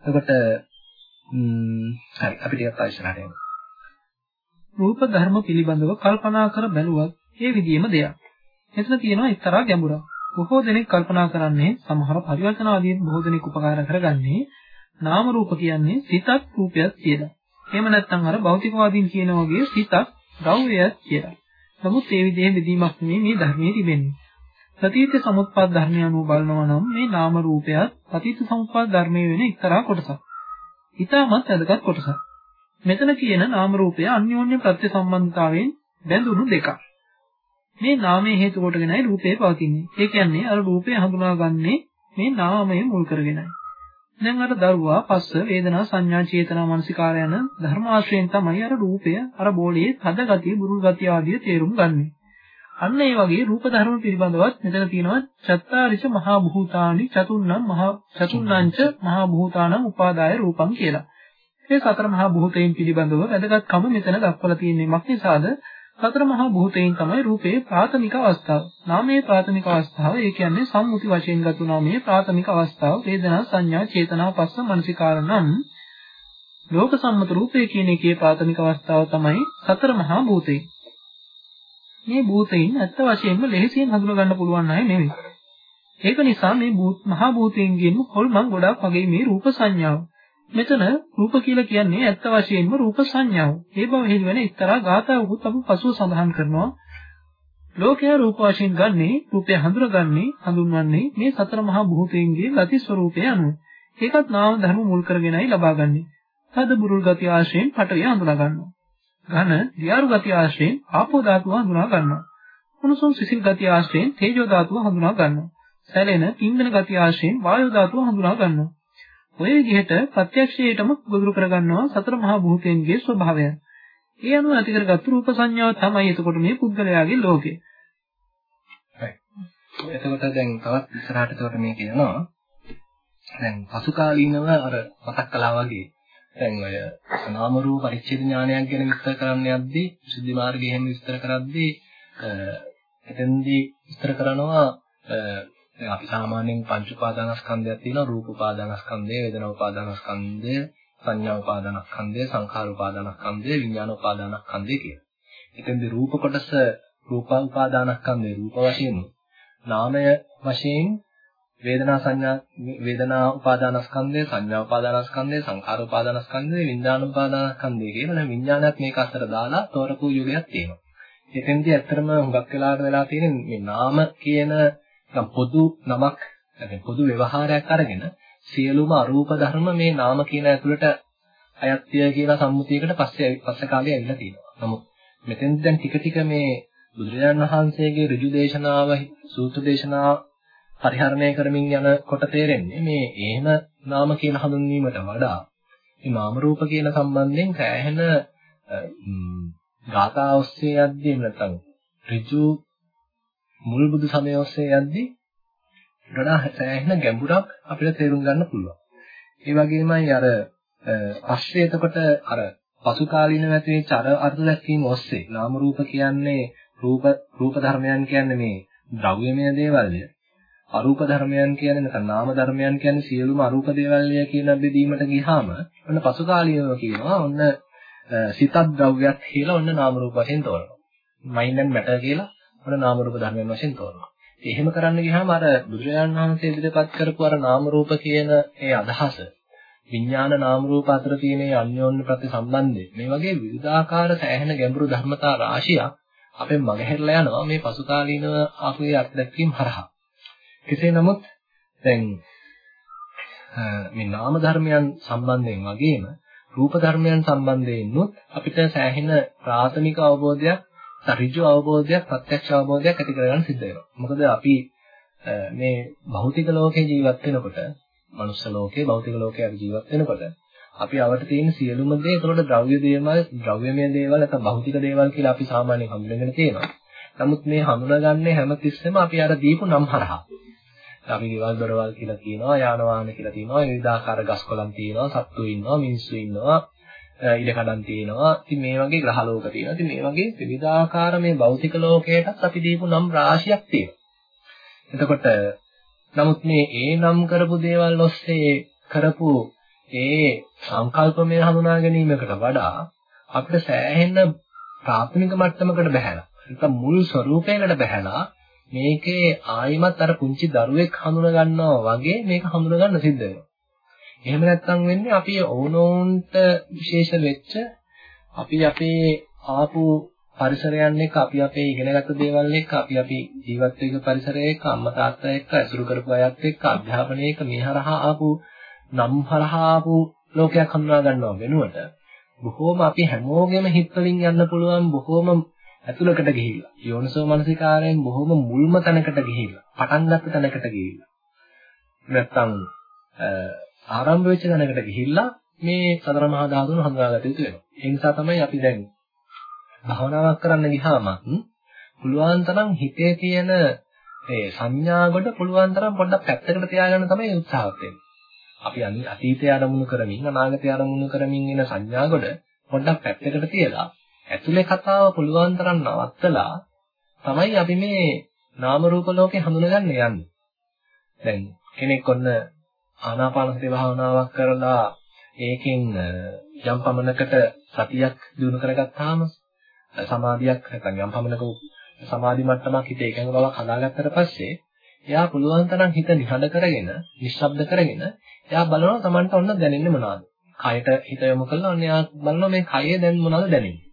එතකොට හරි අපි ටිකක් ආයෙත් යමු. රූප ධර්ම පිළිබඳව කල්පනා කර බැලුවත් ඒ විදිහම දෙයක්. එතන තියෙනවා එක්තරා ගැඹුරක්. බොහෝ දෙනෙක් කල්පනා කරන්නේ සමහර පරිවර්තනවාදීන් බොහෝ දෙනෙක් උපකාර කරගන්නේ නාම රූප කියන්නේ සිතක් රූපයක් කියලා. එහෙම නැත්නම් අර භෞතිකවාදීන් කියන වගේ සිතක් ද්‍රව්‍යයක් කියලා. නමුත් ඒ විදිහේ බෙදීමක් නෙමෙයි මේ ධර්මයේ තිබෙන්නේ. ප්‍රතිත්‍ය සමුප්පාද ධර්මය අනුව බලනවා නම් මේ නාම රූපයත් ප්‍රතිත්‍ය සමුප්පාද ධර්මයේ වෙන එක්තරා කොටසක්. ඊටමත් වැදගත් කොටසක්. මෙතන කියන නාම රූපය අන්‍යෝන්‍ය ප්‍රත්‍ය සම්බන්ධතාවයෙන් බැඳුණු දෙකක්. මේ නාමයේ හේතු කොටගෙනයි රූපේ පවතින්නේ. ඒ කියන්නේ අර රූපය හඳුනාගන්නේ මේ නාමය මුල් කරගෙනයි. දැන් අර දරුවා පස්ස වේදනා සංඥා චේතනා මනසිකාර යන ධර්ම ආශ්‍රයෙන් තමයි අර රූපය අර බෝලයේ තද ගතිය බුරුල් ගතිය ආදිය තේරුම් ගන්නෙ. අන්න ඒ වගේ රූප ධර්ම පිළිබඳවත් මෙතන තියෙනවා චත්තාරිච මහා භූතානි චතුන්නම් මහා චතුන්නංච මහා භූතානම් උපාදාය රූපං කියලා. මේ සතර මහා භූතයන් පිළිබඳව වැදගත්කම මෙතන දක්වලා තියෙන්නේ මක් නිසාද? සතර මහා භූතයෙන් තමයි රූපේ ප්‍රාථමික අවස්ථාව. නාමයේ ප්‍රාථමික අවස්ථාව ඒ කියන්නේ සම්මුති වශයෙන් ගතු නාමයේ ප්‍රාථමික අවස්ථාව වේදනා සංඥා චේතනා පස්ස මනසිකාර නම් ලෝක සම්මත රූපය කියන එකේ ප්‍රාථමික අවස්ථාව තමයි සතර මහා භූතේ. මේ භූතයින් ඇත්ත වශයෙන්ම ලෙහෙසියෙන් හඳුනා ගන්න පුළුවන් අය නෙවෙයි. ඒක නිසා මේ මහා භූතයෙන්ගෙන් හොල්මන් ගොඩක් වගේ මේ රූප සංඥාව මෙතන රූප කියලා කියන්නේ ඇත්ත වශයෙන්ම රූප සංඥාව. ඒ බව හෙළිවෙන එක්තරා ගාථාවකුත් අපි පසුව සඳහන් කරනවා. ලෝකයා රූප වශයෙන් ගන්නේ රූපය හඳුනගන්නේ හඳුන්වන්නේ මේ සතර මහා භූතයන්ගේ ගති ස්වરૂපය අනුව. ඒකත් නාම ධර්ම මුල් කරගෙනයි ලබාගන්නේ. තද බුරුල් ගති ආශ්‍රයෙන් පටවිය හඳුනා ගන්නවා. ඝන දියාරු ගති ආශ්‍රයෙන් ආපෝ ධාතුව හඳුනා ගන්නවා. උණුසුම් සිසිල් ගති ආශ්‍රයෙන් තේජෝ ධාතුව හඳුනා ගන්නවා. සැලෙන පින්දන ගති ආශ්‍රයෙන් වායු ධාතුව හඳුනා ගන්නවා. ඔය විදිහට ප්‍රත්‍යක්ෂයටම ගොදුරු කරගන්නවා සතර මහා භූතයන්ගේ ස්වභාවය. ඒ අනුව ඇති කරගත්තු රූප සංඥාව තමයි එතකොට මේ පුද්ගලයාගේ ලෝකය. එතකොට දැන් තවත් ඉස්සරහට එතකොට මේ කියනවා දැන් පසු කාලීනව අර මතක් කළා වගේ දැන් ඔය නාම රූප පරිච්ඡේද ඥානයක් ගැන විස්තර කරන්න යද්දී විසුද්ධි මාර්ගය එහෙම විස්තර කරද්දී එතෙන්දී විස්තර කරනවා දැන් අපි සාමාන්‍යයෙන් පංච උපාදානස්කන්ධයක් තියෙනවා රූප උපාදානස්කන්ධය, වේදනා උපාදානස්කන්ධය, සංඥා උපාදානස්කන්ධය, සංඛාර උපාදානස්කන්ධය, විඥාන උපාදානස්කන්ධය කියලා. එතෙන්දී රූප කොටස රූප උපාදානස්කන්ධය රූප වශයෙන්, නාමය වශයෙන් වේදනා සංඥා වේදනා උපාදානස්කන්ධය, සංඥා උපාදානස්කන්ධය, සංඛාර උපාදානස්කන්ධය, විඥාන උපාදානස්කන්ධය කියලා නම් විඥානයත් මේක අතර දාලා තෝරපු යුගයක් තියෙනවා. එතෙන්දී ඇත්තටම හුඟක් වෙලාවට වෙලා තියෙන මේ නාම කියන පොදු නමක් පොදු ව්‍යවහාරයක් අරගෙන සියලුම අරූප ධර්ම මේ නාම කියන ඇතුළට අයත්ය කියලා සම්මුතියකට පස්සේ පස්සේ කාලේ ඇවිල්ලා තියෙනවා. නමුත් මෙතෙන් දැන් ටික ටික මේ බුදුරජාණන් වහන්සේගේ ඍජු දේශනාව සූත්‍ර දේශනාව පරිහරණය කරමින් යනකොට තේරෙන්නේ මේ එහෙම නාම කියලා හඳුන්වීමට වඩා මේ නාම රූප කියන සම්බන්ධයෙන් සෑහෙන ගාථා ඔස්සේ යද්දී නැත්නම් ඍජු මුල් බුදු සමය ඔස්සේ යද්දී වඩා සෑහෙන ගැඹුරක් අපිට තේරුම් ගන්න පුළුවන්. ඒ වගේමයි අර පස්සේ එතකොට අර පසු කාලීන ඇතිවෙච්ච අර අර්ථ දැක්වීම ඔස්සේ නාම රූප කියන්නේ රූප රූප ධර්මයන් කියන්නේ මේ ද්‍රව්‍යමය දේවල්ය. අරූප ධර්මයන් කියන්නේ නැත්නම් නාම ධර්මයන් කියන්නේ සියලුම අරූප දේවල්ය කියන බෙදීමට ගියාම ඔන්න පසු කාලීනව කියනවා ඔන්න සිතත් ද්‍රව්‍යයක් කියලා ඔන්න නාම රූප වශයෙන් තෝරනවා. මයින්ඩ් ඇන්ඩ් මැටර් කියලා ඔන්න නාම රූප ධර්මයන් වශයෙන් තෝරනවා. එහෙම කරන්න ගියාම අර බුදුරජාණන් වහන්සේ ඉදිරිපත් කරපු අර නාම රූප කියන ඒ අදහස විඥාන නාම රූප අතර තියෙන අන්‍යෝන්‍ය ප්‍රති සම්බන්ධය මේ වගේ විවිධාකාර සෑහෙන ගැඹුරු ධර්මතා රාශියක් අපෙන් මගහැරලා යනවා මේ පසුකාලීනව ආපු ඒ අත්දැකීම් හරහා. කෙසේ නමුත් දැන් මේ නාම ධර්මයන් සම්බන්ධයෙන් වගේම රූප ධර්මයන් සම්බන්ධයෙන්ුත් අපිට සෑහෙන ප්‍රාථමික අවබෝධයක්, ඍජු අවබෝධයක්, ප්‍රත්‍යක්ෂ අවබෝධයක් ඇති කරගන්න සිද්ධ වෙනවා. මොකද අපි මේ භෞතික ලෝකේ ජීවත් වෙනකොට, මනුස්ස ලෝකේ, භෞතික ලෝකේ අපි ජීවත් වෙනකොට අපි අවට තියෙන සියලුම දේ ඒතකොට ද්‍රව්‍ය දේවල්, ද්‍රව්‍යමය දේවල් නැත්නම් භෞතික දේවල් කියලා අපි සාමාන්‍යයෙන් හඳුනගෙන තියෙනවා. නමුත් මේ හඳුනාගන්නේ හැමතිස්සෙම අපි අර දීපු නම් හරහා. අපි ගෙවල් දොරවල් කියලා කියනවා යාන වාහන කියලා කියනවා විවිධාකාර ගස්කොළන් තියෙනවා සත්තු ඉන්නවා මිනිස්සු ඉන්නවා ඉඩ කඩන් තියෙනවා. ඉතින් මේ වගේ ග්‍රහ ලෝක තියෙනවා. ඉතින් මේ වගේ විවිධාකාර මේ භෞතික ලෝකයටත් අපි දීපු නම් රාශියක් තියෙනවා. එතකොට නමුත් මේ ඒ නම් කරපු දේවල් ඔස්සේ කරපු ඒ සංකල්පමය හඳුනා ගැනීමකට වඩා අපිට සෑහෙන ප්‍රාථමික මට්ටමකට බහැලා නැත්නම් මුල් ස්වરૂපයකට බහැලා මේකේ ආයිමත් අර පුංචි දරුවෙක් හඳුන ගන්නවා වගේ මේක හඳුන ගන්න සිද්ධ වෙනවා. එහෙම නැත්නම් වෙන්නේ අපි ඕනෝන්ට විශේෂ වෙච්ච අපි අපේ ආපු පරිසරයන් එක්ක අපි අපේ ඉගෙනගත්තු දේවල් එක්ක අපි අපි ජීවත් වෙච්ච පරිසරය එක්ක අම්මා තාත්තා එක්ක ඇසුරු කරපු අයත් එක්ක අධ්‍යාපනය එක්ක මේ හරහා ආපු නම් හරහා ආපු ලෝකයක් හඳුනා ගන්නවා වෙනුවට බොහෝම අපි හැමෝගෙම හිත වලින් යන්න පුළුවන් බොහෝම ඇතුළකට ගිහිල්ලා. යෝනිසෝ මනසිකාරයෙන් බොහොම මුල්ම තැනකට ගිහිල්ලා පටන් ගත්ත තැනකට ගිහිල්ලා. නැත්තම් ආරම්භ වෙච්ච තැනකට ගිහිල්ලා මේ සතර මහා ධාතුන් හඳුනාගත යුතු වෙනවා. ඒ නිසා තමයි අපි දැන් භාවනාවක් කරන්න ගියාම පුළුවන් තරම් හිතේ තියෙන ඒ සංඥා කොට පුළුවන් තරම් පොඩ්ඩක් පැත්තකට තියාගන්න තමයි උත්සාහවත් වෙන්නේ. අපි අතීතය අරමුණු කරමින් අනාගතය අරමුණු කරමින් ඉන සංඥා කොට පොඩ්ඩක් පැත්තකට තියලා ඇතුලේ කතාව පුළුවන් තරම් නවත්තලා තමයි අපි මේ නාම රූප ලෝකේ හඳුනගන්න යන්නේ. දැන් කෙනෙක් ඔන්න ආනාපානසති භාවනාවක් කරලා ඒකෙන් යම් පමණකට සතියක් දිනු කරගත්තාම සමාධියක් නැත්නම් යම් පමණක සමාධි මට්ටමක් හිත එකඟ බවක් හදාගත්තට පස්සේ එයා පුළුවන් තරම් හිත නිහඬ කරගෙන, නිශ්ශබ්ද කරගෙන එයා බලනවා Tamanට ඔන්න දැනෙන්නේ මොනවද? කයට හිත යොමු කළා ඔන්න එයා බලනවා මේ කයේ දැන් මොනවද දැනෙන්නේ?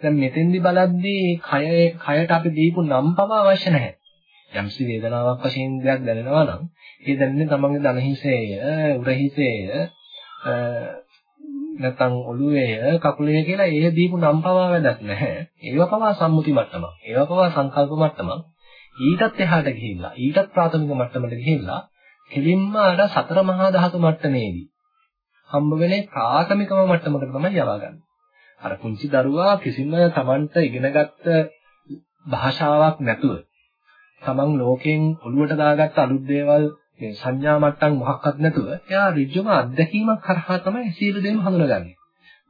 දැන් මෙතෙන්දි බලද්දී කය කයට අපි දීපු නම් පව අවශ්‍ය නැහැ. යම්සි වේදනාවක් වශයෙන් දෙයක් දැනෙනවා නම් ඒ දැනෙන්නේ තමන්ගේ දන හිසේය, උර හිසේය, නැත්නම් ඔළුවේය, කකුලේ කියලා ඒ දීපු නම් පව වැඩක් නැහැ. ඒව පවා සම්මුති මට්ටමක්. ඒව පවා සංකල්ප මට්ටමක්. ඊටත් එහාට ගිහිල්ලා, ඊටත් ප්‍රාථමික මට්ටමට ගිහිල්ලා කෙලින්ම අර සතර මහා ධාතු මට්ටමේදී හම්බ වෙන්නේ ප්‍රාථමිකම මට්ටමකට තමයි යවා ගන්න. අර පුංචි දරුවා කිසිම Tamanට ඉගෙනගත්ත භාෂාවක් නැතුව Taman ලෝකෙන් ඔළුවට දාගත්ත අලුත් දේවල් මේ සංඥා මට්ටම් මොකක්වත් නැතුව එයා ඍජුම අත්දැකීමක් කරහා තමයි සියලු දේම හඳුනගන්නේ.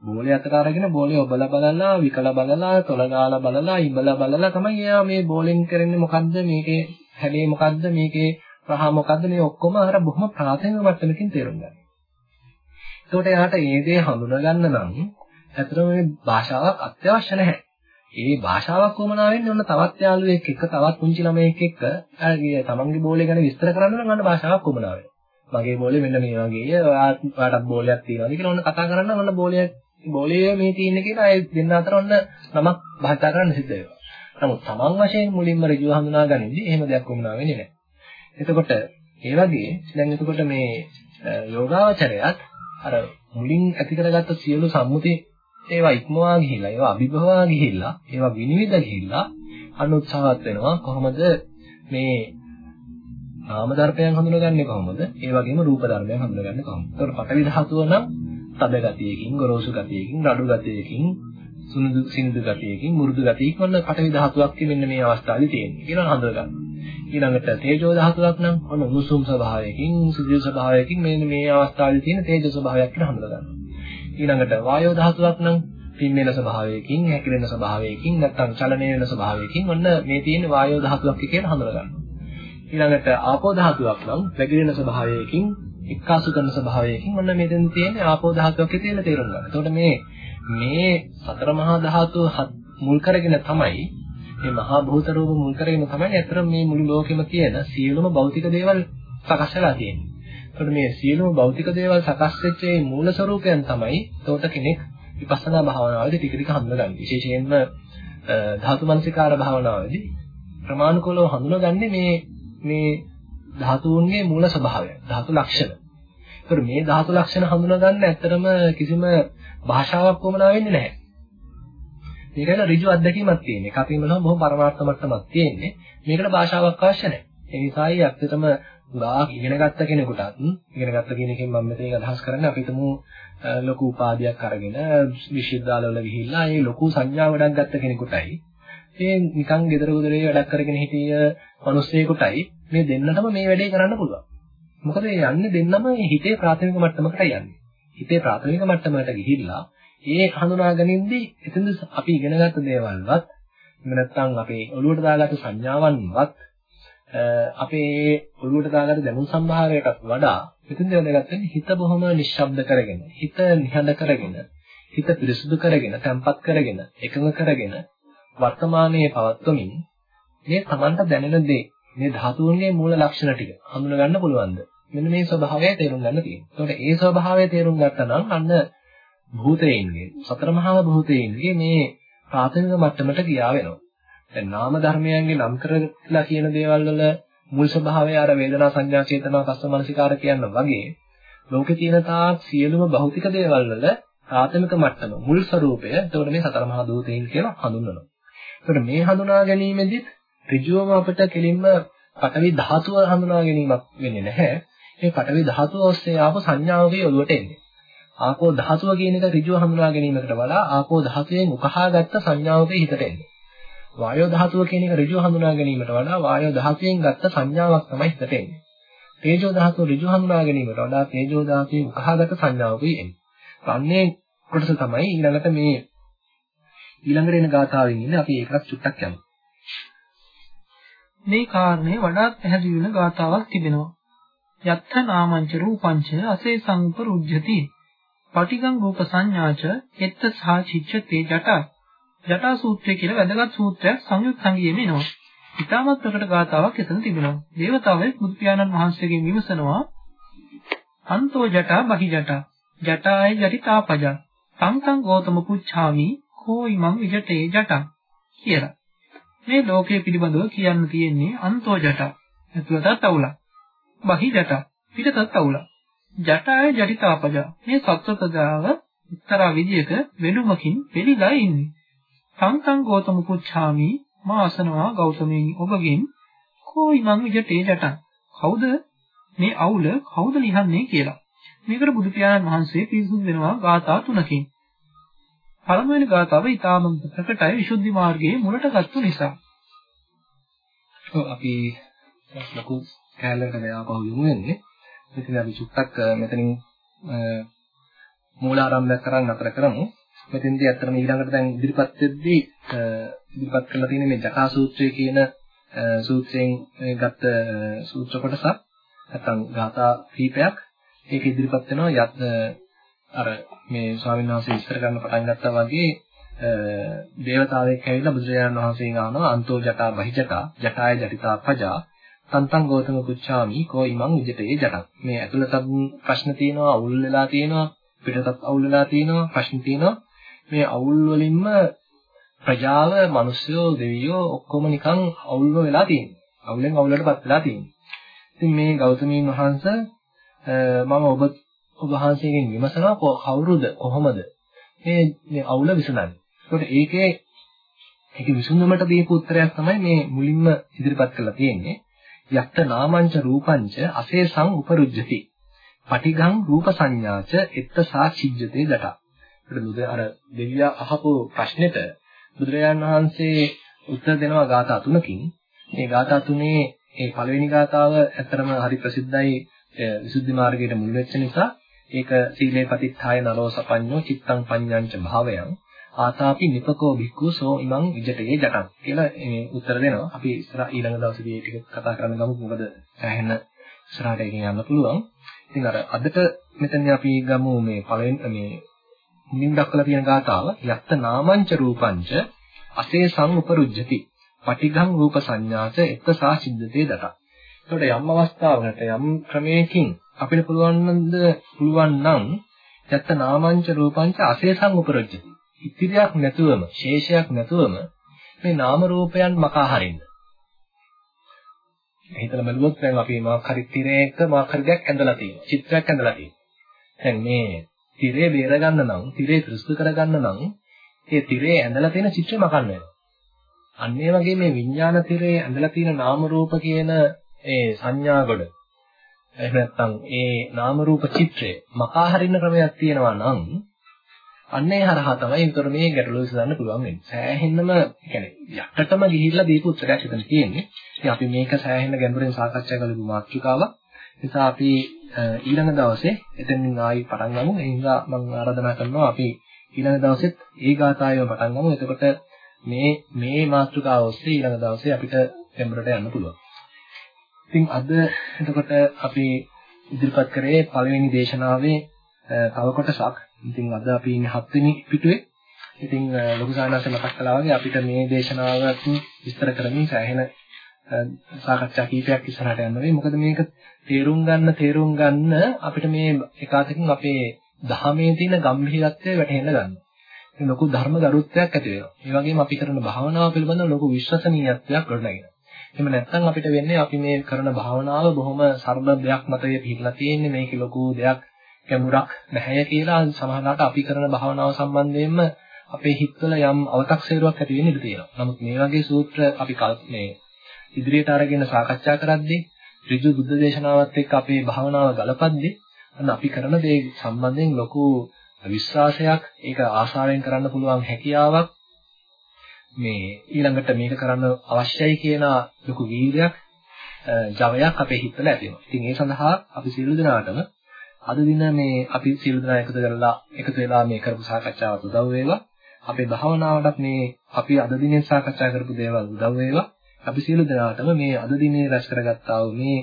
බෝලේ අතට අරගෙන බෝලේ ඔබලා බලලා විකලා බලලා තොල ගාලා බලලා ඉඹලා බලලා තමයි එයා මේ බෝලෙන් කරන්නේ මොකද්ද මේකේ හැඩේ මොකද්ද මේකේ රහ මොකද්ද මේ ඔක්කොම අර බොහොම ප්‍රාථමික මට්ටමකින් තේරුම් ගන්න. ඒකට එයාට මේ දේ හඳුනගන්න නම් ඇත්තටම මේ භාෂාවක් අත්‍යවශ්‍ය නැහැ. ඒ භාෂාවක් වමනා වෙන්නේ ඔන්න තවත් යාළුවෙක් එක්ක තවත් පුංචි ළමයෙක් එක්ක අරගේ තමන්ගේ බෝලේ ගැන විස්තර කරන්න නම් අන්න භාෂාවක් වමනා වෙනවා. මගේ බෝලේ මෙන්න මේ වගේ ඔයාටත් බෝලයක් තියෙනවාද කියලා ඔන්න කතා කරන්න ඔන්න බෝලයක් බෝලේ මේ තියෙන්නේ කියලා ඒ දෙන්න අතර ඔන්න නමක් භාෂා කරන්න සිද්ධ වෙනවා. නමුත් තමන් වශයෙන් මුලින්ම ඍජුව හඳුනා ගනිද්දී එහෙම දෙයක් වමනා වෙන්නේ නැහැ. එතකොට ඒ වගේ දැන් එතකොට මේ යෝගාවචරයත් අර මුලින් ඇති කරගත්ත සියලු සම්මුති ඒවා ඉක්මවා ගිහිල්ලා ඒවා අභිභවා ගිහිල්ලා ඒවා විනිවිද ගිහිල්ලා අන්න උත්සාහවත් වෙනවා. කොහොමද? මේ නාම ධර්මයන් හඳුනගන්නේ කොහොමද? ඒ වගේම රූප ධර්මයන් හඳුනගන්නේ කොහොමද? ඒතකොට පඨවි ධාතුව නම් තද ගතියකින් ගොරෝසු ගතියකින් රළු ගතියකින් සුනිදු සිනිදු ගතියකින් මුරුදු ගතියකින් ඔන්න පඨවි ධාතුවක් මෙන්න මේ අවස්ථාවේ තියෙන්නේ. කියලා හඳුනගන්න. ඊළඟට තේජෝ ධාතුවක් නම් ඔන්න උණුසුම් ස්වභාවයකින් සිසිල් ස්වභාවයකින් මෙන්න මේ අවස්ථාවේ තියෙන තේජෝ ස්වභාවයක් කියලා හඳුනගන්න. ඊළඟට වායෝ ධාතුවක් නම් පිම්මෙන ස්වභාවයකින් හැකිලෙන ස්වභාවයකින් නැත්නම් චලනය වෙන ස්වභාවයකින් ඔන්න මේ තියෙන වායෝ ධාතුවක් කියලා හඳුනගන්නවා. ඊළඟට ආපෝ ධාතුවක් නම් වැగిරෙන ස්වභාවයකින් එක්කාසු කරන ස්වභාවයකින් මොන මෙතෙන් තියෙන්නේ ආපෝ ධාතුවක් කියලා තේරුම් ගන්න. එතකොට මේ මේ සතර මහා ධාතුව මුල් කරගෙන තමයි මේ මහා භූත රූප මුල් කරගෙන තමයි අතර මේ මුළු ලෝකෙම තියෙන සියලුම භෞතික දේවල් සකස් වෙලා තියෙන්නේ. එතකොට මේ සියලුම භෞතික දේවල් සකස් වෙච්ච මේ මූල ස්වરૂපයන් තමයි එතකොට කෙනෙක් විපස්සනා භාවනාවේදී ටික ටික හඳුනගන්නේ. විශේෂයෙන්ම ධාතු මනසිකාර භාවනාවේදී ප්‍රමාණිකවලව හඳුනගන්නේ මේ මේ ධාතුන්ගේ මූල ස්වභාවය, ධාතු ලක්ෂණ. ඒතර මේ ධාතු ලක්ෂණ හඳුනගන්න ඇත්තටම කිසිම භාෂාවක් වමනා වෙන්නේ නැහැ. මේකට ඍජු අත්දැකීමක් තියෙන. එක අපිම නම් බොහොම පරමාර්ථ මට්ටමක් තියෙන්නේ. මේකට භාෂාවක් අවශ්‍ය නැහැ. ඒ නිසායි ඇත්තටම ගාක් ඉගෙන ගත්ත කෙනෙකුටත් ඉගෙන ගත්ත කියන එකෙන් මම මෙතන අදහස් කරන්නේ අපි හිතමු ලොකු උපාධියක් අරගෙන විශ්වවිද්‍යාලවල ගිහිල්ලා ඒ ලොකු සංඥා වඩක් ගත්ත කෙනෙකුටයි ඒ නිකන් gedara gudare වැඩක් කරගෙන හිටිය මිනිස්සෙකුටයි මේ දෙන්නටම මේ වැඩේ කරන්න පුළුවන්. මොකද යන්නේ දෙන්නම හිතේ ප්‍රාථමික මට්ටමකටයි යන්නේ. හිතේ ප්‍රාථමික මට්ටමකට ගිහිල්ලා ඒ හඳුනා ගැනීමදී එතෙන්ද අපි ඉගෙනගත්ත දේවල්වත් එහෙම නැත්නම් අපේ ඔළුවට දාගත්ත සංඥාවන්වත් අපේ ඔළුවට දාගත්ත දැනුම් සම්භාරයටත් වඩා මෙතෙන්ද වැදගත් වෙන්නේ හිත බොහොම නිශ්ශබ්ද කරගෙන හිත නිහඬ කරගෙන හිත පිරිසුදු කරගෙන තැම්පත් කරගෙන එකඟ කරගෙන වර්තමානයේ පවත්වමින් මේ Tamanta දැනෙන දේ මේ ධාතුන්ගේ මූල ලක්ෂණ ටික හඳුනා ගන්න පුළුවන්ද මෙන්න මේ ස්වභාවය තේරුම් ගන්න තියෙනවා. ඒකට ඒ ස්වභාවය තේරුම් ගත්තා නම් අන්න භූතයන්ගේ සතර මහා භූතයන්ගේ මේ ප්‍රාථමික මට්ටමට ගියා වෙනවා. දැන් නාම ධර්මයන්ගේ නම් කරලා කියන දේවල් වල මුල් ස්වභාවය අර වේදනා සංඥා චේතනා පස්ස මනසිකාර කියන වගේ ලෝකේ තියෙන තාක් සියලුම භෞතික දේවල් වල ප්‍රාථමික මට්ටම මුල් ස්වરૂපය එතකොට මේ සතර මහා භූතයන් කියලා හඳුන්වනවා. එතකොට මේ හඳුනා ගැනීමෙදි ඍජුවම අපිට කෙලින්ම පඨවි ධාතුව හඳුනා ගැනීමක් වෙන්නේ නැහැ. මේ පඨවි ධාතුව ඔස්සේ ආපු සංඥාවකේ ඔළුවට එන්නේ. ආපෝ ධාතුව කියන එක ඍජුව හඳුනා ගැනීමකට වඩා ආපෝ ධාතුවෙන් උකහාගත්ත සංඥාවකේ හිතට එන්නේ. වායෝ ධාතුව කියන එක ඍජුව හඳුනා ගැනීමට වඩා වායෝ ධාතුවෙන් ගත්ත සංඥාවක් තමයි හිතට එන්නේ. තේජෝ ධාතුව ඍජුව හඳුනා ගැනීමට වඩා තේජෝ ධාතුවේ උකහාගත්ත සංඥාවකුයි එන්නේ. අන්නේ කොටස තමයි ඊළඟට මේ ඊළඟට එන ගාථාවෙන් ඉන්නේ අපි ඒකට චුට්ටක් යමු. මේ කාරණේ වඩාත් පැහැදිලි වෙන ගාථාවක් තිබෙනවා. යත්ථ නාමංච රූපංච අසේ සංපරුජ්ජති පටිගං රූප සංඥාච එත්ත සාචිච්ඡතේ ජටා ජටා සූත්‍රය කියලා වැදගත් සූත්‍රයක් සංයුත් සංගියේම එනවා. ඊටමත් ප්‍රකට ගාතාවක් එතන තිබෙනවා. දේවතාවෙක් බුදු පියාණන් වහන්සේගෙන් විමසනවා අන්තෝ ජටා බහි ජටා ජටාය ජටිතාපජා සංකං ගෞතම පුච්ඡාමි කෝයි මං විජටේ ජටා කියලා. මේ ලෝකයේ පිළිබඳව කියන්න තියෙන්නේ අන්තෝ ජටා. ඇතුළතත් අවුලක්. බහි ජටා පිටතත් අවුලක්. ජටාය ජටිතාපජා මේ සත්වපදාව එක්තරා විදියක වෙඩුමකින් පිළිලා ඉන්නේ. සංකං ගෞතම පුච්ඡාමි මා අසනවා ගෞතමයනි ඔබගෙන් කෝයි මං විජටේ ජටා. කවුද මේ අවුල කවුද ලියන්නේ කියලා. මේකට බුදු පියාණන් වහන්සේ පිරිසුදු වෙනවා ගාථා තුනකින්. පළමුවෙනි ගාථාව ඊටාම ප්‍රකටයි විසුද්ධි මාර්ගයේ මුලට ගත්තු නිසා. ඔව් අපි ලොකු කැලලකට මෙයාපහු යමු වෙන්නේ. ඉතින් අපි චුට්ටක් මෙතනින් මූලාරම්භයක් කරන් අතර කරමු. මෙතෙන්දී ඇත්තටම ඊළඟට දැන් ඉදිරිපත් වෙද්දී ඉදිරිපත් කරලා තියෙන මේ ජකා සූත්‍රය කියන සූත්‍රයෙන් ගත්ත සූත්‍ර කොටසක් නැත්නම් ගාථා කීපයක් ඒක ඉදිරිපත් වෙනවා. අර මේ ස්වාමීන් වහන්සේ විස්තර කරන්න පටන් ගත්තා වගේ දේවතාවෙක් ඇවිල්ලා බුදුරජාණන් වහන්සේගෙන් අහනවා අන්තෝ ජටා බහි ජටා ජටාය ජටිතා පජා තන්තං ගෞතම කුච්චාමි කෝ ඉමං විජිතේ ජටං. මේ ඇතුළතත් ප්‍රශ්න තියෙනවා අවුල් වෙලා තියෙනවා පිටතත් අවුල් වෙලා තියෙනවා ප්‍රශ්න තියෙනවා. මේ අවුල් වලින්ම ප්‍රජාව මිනිස්සුયો දෙවියෝ ඔක්කොම නිකන් අවුල්ව වෙලා තියෙනවා අවුලෙන් අවුලටපත් වෙලා තියෙනවා ඉතින් මේ ගෞතමීන් වහන්සේ මම ඔබ ඔබ වහන්සේගෙන් විමසනවා කවුරුද කොහොමද මේ මේ අවුල විසඳන්නේ ඒකට ඒකේ ඒක විසඳුමට දීපු උත්තරයක් තමයි මේ මුලින්ම ඉදිරිපත් කරලා තියෙන්නේ. යක්ත නාමංච රූපංච අසේසං උපරුජ්ජති. පටිඝං රූප සංඥාච එත්ත සාචිජ්ජතේ දට. ඒකට බුදු අර දෙවියා අහපු ප්‍රශ්නෙට බුදුරජාණන් වහන්සේ උත්තර දෙනවා ගාථා තුනකින්. මේ ගාථා තුනේ ඒ පළවෙනි ගාථාව ඇත්තරම හරි ප්‍රසිද්ධයි විසුද්ධි මාර්ගයේ මුල් වෙච්ච නිසා ඒක සීලේ පතිත්ථාය නරෝ සපඤ්ඤෝ චිත්තං පඤ්ඤංච භාවයන් ආතාපි නිපකෝ භික්ඛු සෝ ඉමං විජටේ ජටං කියලා මේ උත්තර දෙනවා. අපි ඉස්සර ඊළඟ දවසේදී මේ ටික කතා කරන්න ගමු. මොකද සෑහෙන ඉස්සරහට එකකින් යන්න පුළුවන්. ඉතින් අර අදට මෙතන අපි ගමු මේ පළවෙනි මේ මුලින් දක්වලා තියෙන ගාතාව යත්ත නාමංච රූපංච අසේසං උපරුජ්ජති. පටිඝං රූප සංඥාච එක්කසා සිද්ධතේ දත. එතකොට යම් අවස්ථාවකට යම් ක්‍රමයකින් අපිට පුළුවන් නන්ද පුළුවන් නම් යත්ත නාමංච රූපංච අසේසං උපරුජ්ජති. ඉතිරියක් නැතුවම ශේෂයක් නැතුවම මේ නාම රූපයන් මකා හරින්න. හිතලා බලුවොත් දැන් අපි මාක් හරි තිරයක මාක් හරි දෙයක් ඇඳලා තියෙනවා. චිත්‍රයක් ඇඳලා තියෙනවා. දැන් මේ තිරේ බේරගන්න නම්, තිරේ දෘෂ්ටි කරගන්න නම්, ඒ තිරේ ඇඳලා තියෙන චිත්‍රය මකන්න වෙනවා. අන්න ඒ වගේ මේ විඥාන තිරේ ඇඳලා තියෙන නාම රූප කියන ඒ සංඥා කොට එහෙම නැත්නම් ඒ නාම රූප චිත්‍රය මකා හරින්න ක්‍රමයක් තියෙනවා නම් අන්න ඒ හරහා තමයි උතර මේ ගැටලුව විසඳන්න පුළුවන් වෙන්නේ. සෑහෙන්නම يعني යටටම ගිහිල්ලා දීපු උත්තරයක් හිතන්න තියෙන්නේ. ඉතින් අපි මේක සෑහෙන්න ගැඹුරින් සාකච්ඡා කරලා මාතෘකාවක්. නිසා අපි ඊළඟ දවසේ එතනින් ආයි පටන් ගමු. ඒ නිසා මම ආරාධනා කරනවා අපි ඊළඟ දවසෙත් ඒ ගාථායම පටන් ගමු. එතකොට මේ මේ මාතෘකාව ඔස්සේ ඊළඟ දවසේ අපිට ගැඹුරට යන්න පුළුවන්. ඉතින් අද එතකොට අපි ඉදිරිපත් කරේ පළවෙනි දේශනාවේ තව කොටසක් ඉතින් අද අපි ඉන්නේ හත්වෙනි පිටුවේ. ඉතින් ලොකු සානස මතක් කළා වගේ අපිට මේ දේශනාවත් විස්තර කරමින් සෑහෙන සාකච්ඡා කීපයක් ඉස්සරහට යන්න වෙයි. මොකද මේක තේරුම් ගන්න තේරුම් ගන්න අපිට මේ එකාතකින් අපේ ධහමේ තියෙන ගැඹිරත්වය වැටහෙන්න ගන්නවා. මේ ලොකු ධර්ම ගරුත්වයක් ඇති වෙනවා. ඒ වගේම අපි කරන භාවනාව පිළිබඳව ලොකු විශ්වසනීයත්වයක් ගොඩනගෙනවා. එහෙම නැත්නම් අපිට වෙන්නේ අපි මේ කරන භාවනාව බොහොම සරල දෙයක් මත පිළිලා තියෙන්නේ මේකේ ලොකු දෙයක් ගැඹුරක් නැහැ කියලා සමහරවිට අපි කරන භාවනාව සම්බන්ධයෙන්ම අපේ හිතවල යම් අව탁සේරුවක් ඇති වෙන්න ඉඩ තියෙනවා. නමුත් මේ වගේ සූත්‍ර අපි මේ ඉදිරියට අරගෙන සාකච්ඡා කරද්දී ඍජු බුද්ධ දේශනාවත් එක්ක අපේ භාවනාව ගලපද්දී අන්න අපි කරන දේ සම්බන්ධයෙන් ලොකු විශ්වාසයක් ඒක ආශාවෙන් කරන්න පුළුවන් හැකියාවක් මේ ඊළඟට මේක කරන්න අවශ්‍යයි කියන ලොකු වීර්යයක් ජවයක් අපේ හිතවල ඇති වෙනවා. ඉතින් ඒ සඳහා අපි සියලු දෙනාටම අද දින මේ අපි සියලු දෙනා එකතු කරලා එකතු වෙලා මේ කරපු සාකච්ඡාවට උදව් වේවා. අපේ භාවනාවටත් මේ අපි අද දිනේ සාකච්ඡා කරපු දේවල් උදව් වේවා. අපි සියලු දෙනාටම මේ අද දිනේ රැස් කරගත්තා වූ මේ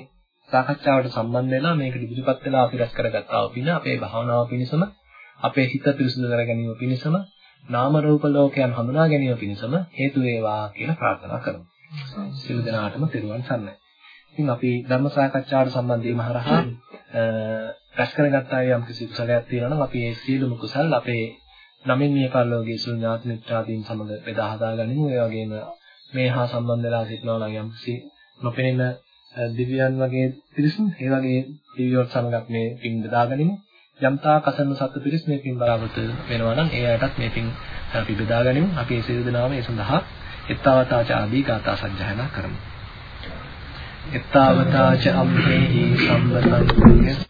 සාකච්ඡාවට සම්බන්ධ වෙලා මේකට ඉදිරිපත් වෙලා අපි රැස් කරගත්තා වූ පින අපේ භාවනාව පිණිසම අපේ හිත පිරිසුදු කර ගැනීම පිණිසම නාම රූප ලෝකයන් හඳුනා ගැනීම පිණිසම හේතු වේවා කියලා ප්‍රාර්ථනා කරමු. සියලු දෙනාටම තෙරුවන් සරණයි. ඉතින් අපි ධර්ම සාකච්ඡාවට සම්බන්ධ වීම හරහා රැස් කරගත්ත අය යම් කිසි කුසලයක් තියෙනවා නම් අපි ඒ සියලුම කුසල් අපේ නමින් මේ පරිලෝකයේ සුළු ඥාති මිත්‍රාදීන් සමග බෙදා හදා ගනිමු. ඒ වගේම මේ හා සම්බන්ධ වෙලා සිටිනවා නම් යම් කිසි නොපෙනෙන දිව්‍යයන් වගේ පිරිසුන් ඒ වගේ දිව්‍යෝත් සමගත් මේ පින් බෙදා ගනිමු. යම්තා කසන්න සත්ත්ව පිරිස් මේ පින් බලාපොරොත්තු වෙනවා නම් ඒ අයටත් මේ පින් අපි බෙදා ගනිමු. අපි ඒ සියලු දෙනාම ඒ සඳහා එත්තාවතාච ආදී ගාථා සජ්ජායනා කරමු. එත්තාවතාච අම්හෙහි සම්බතං පුඤ්ඤ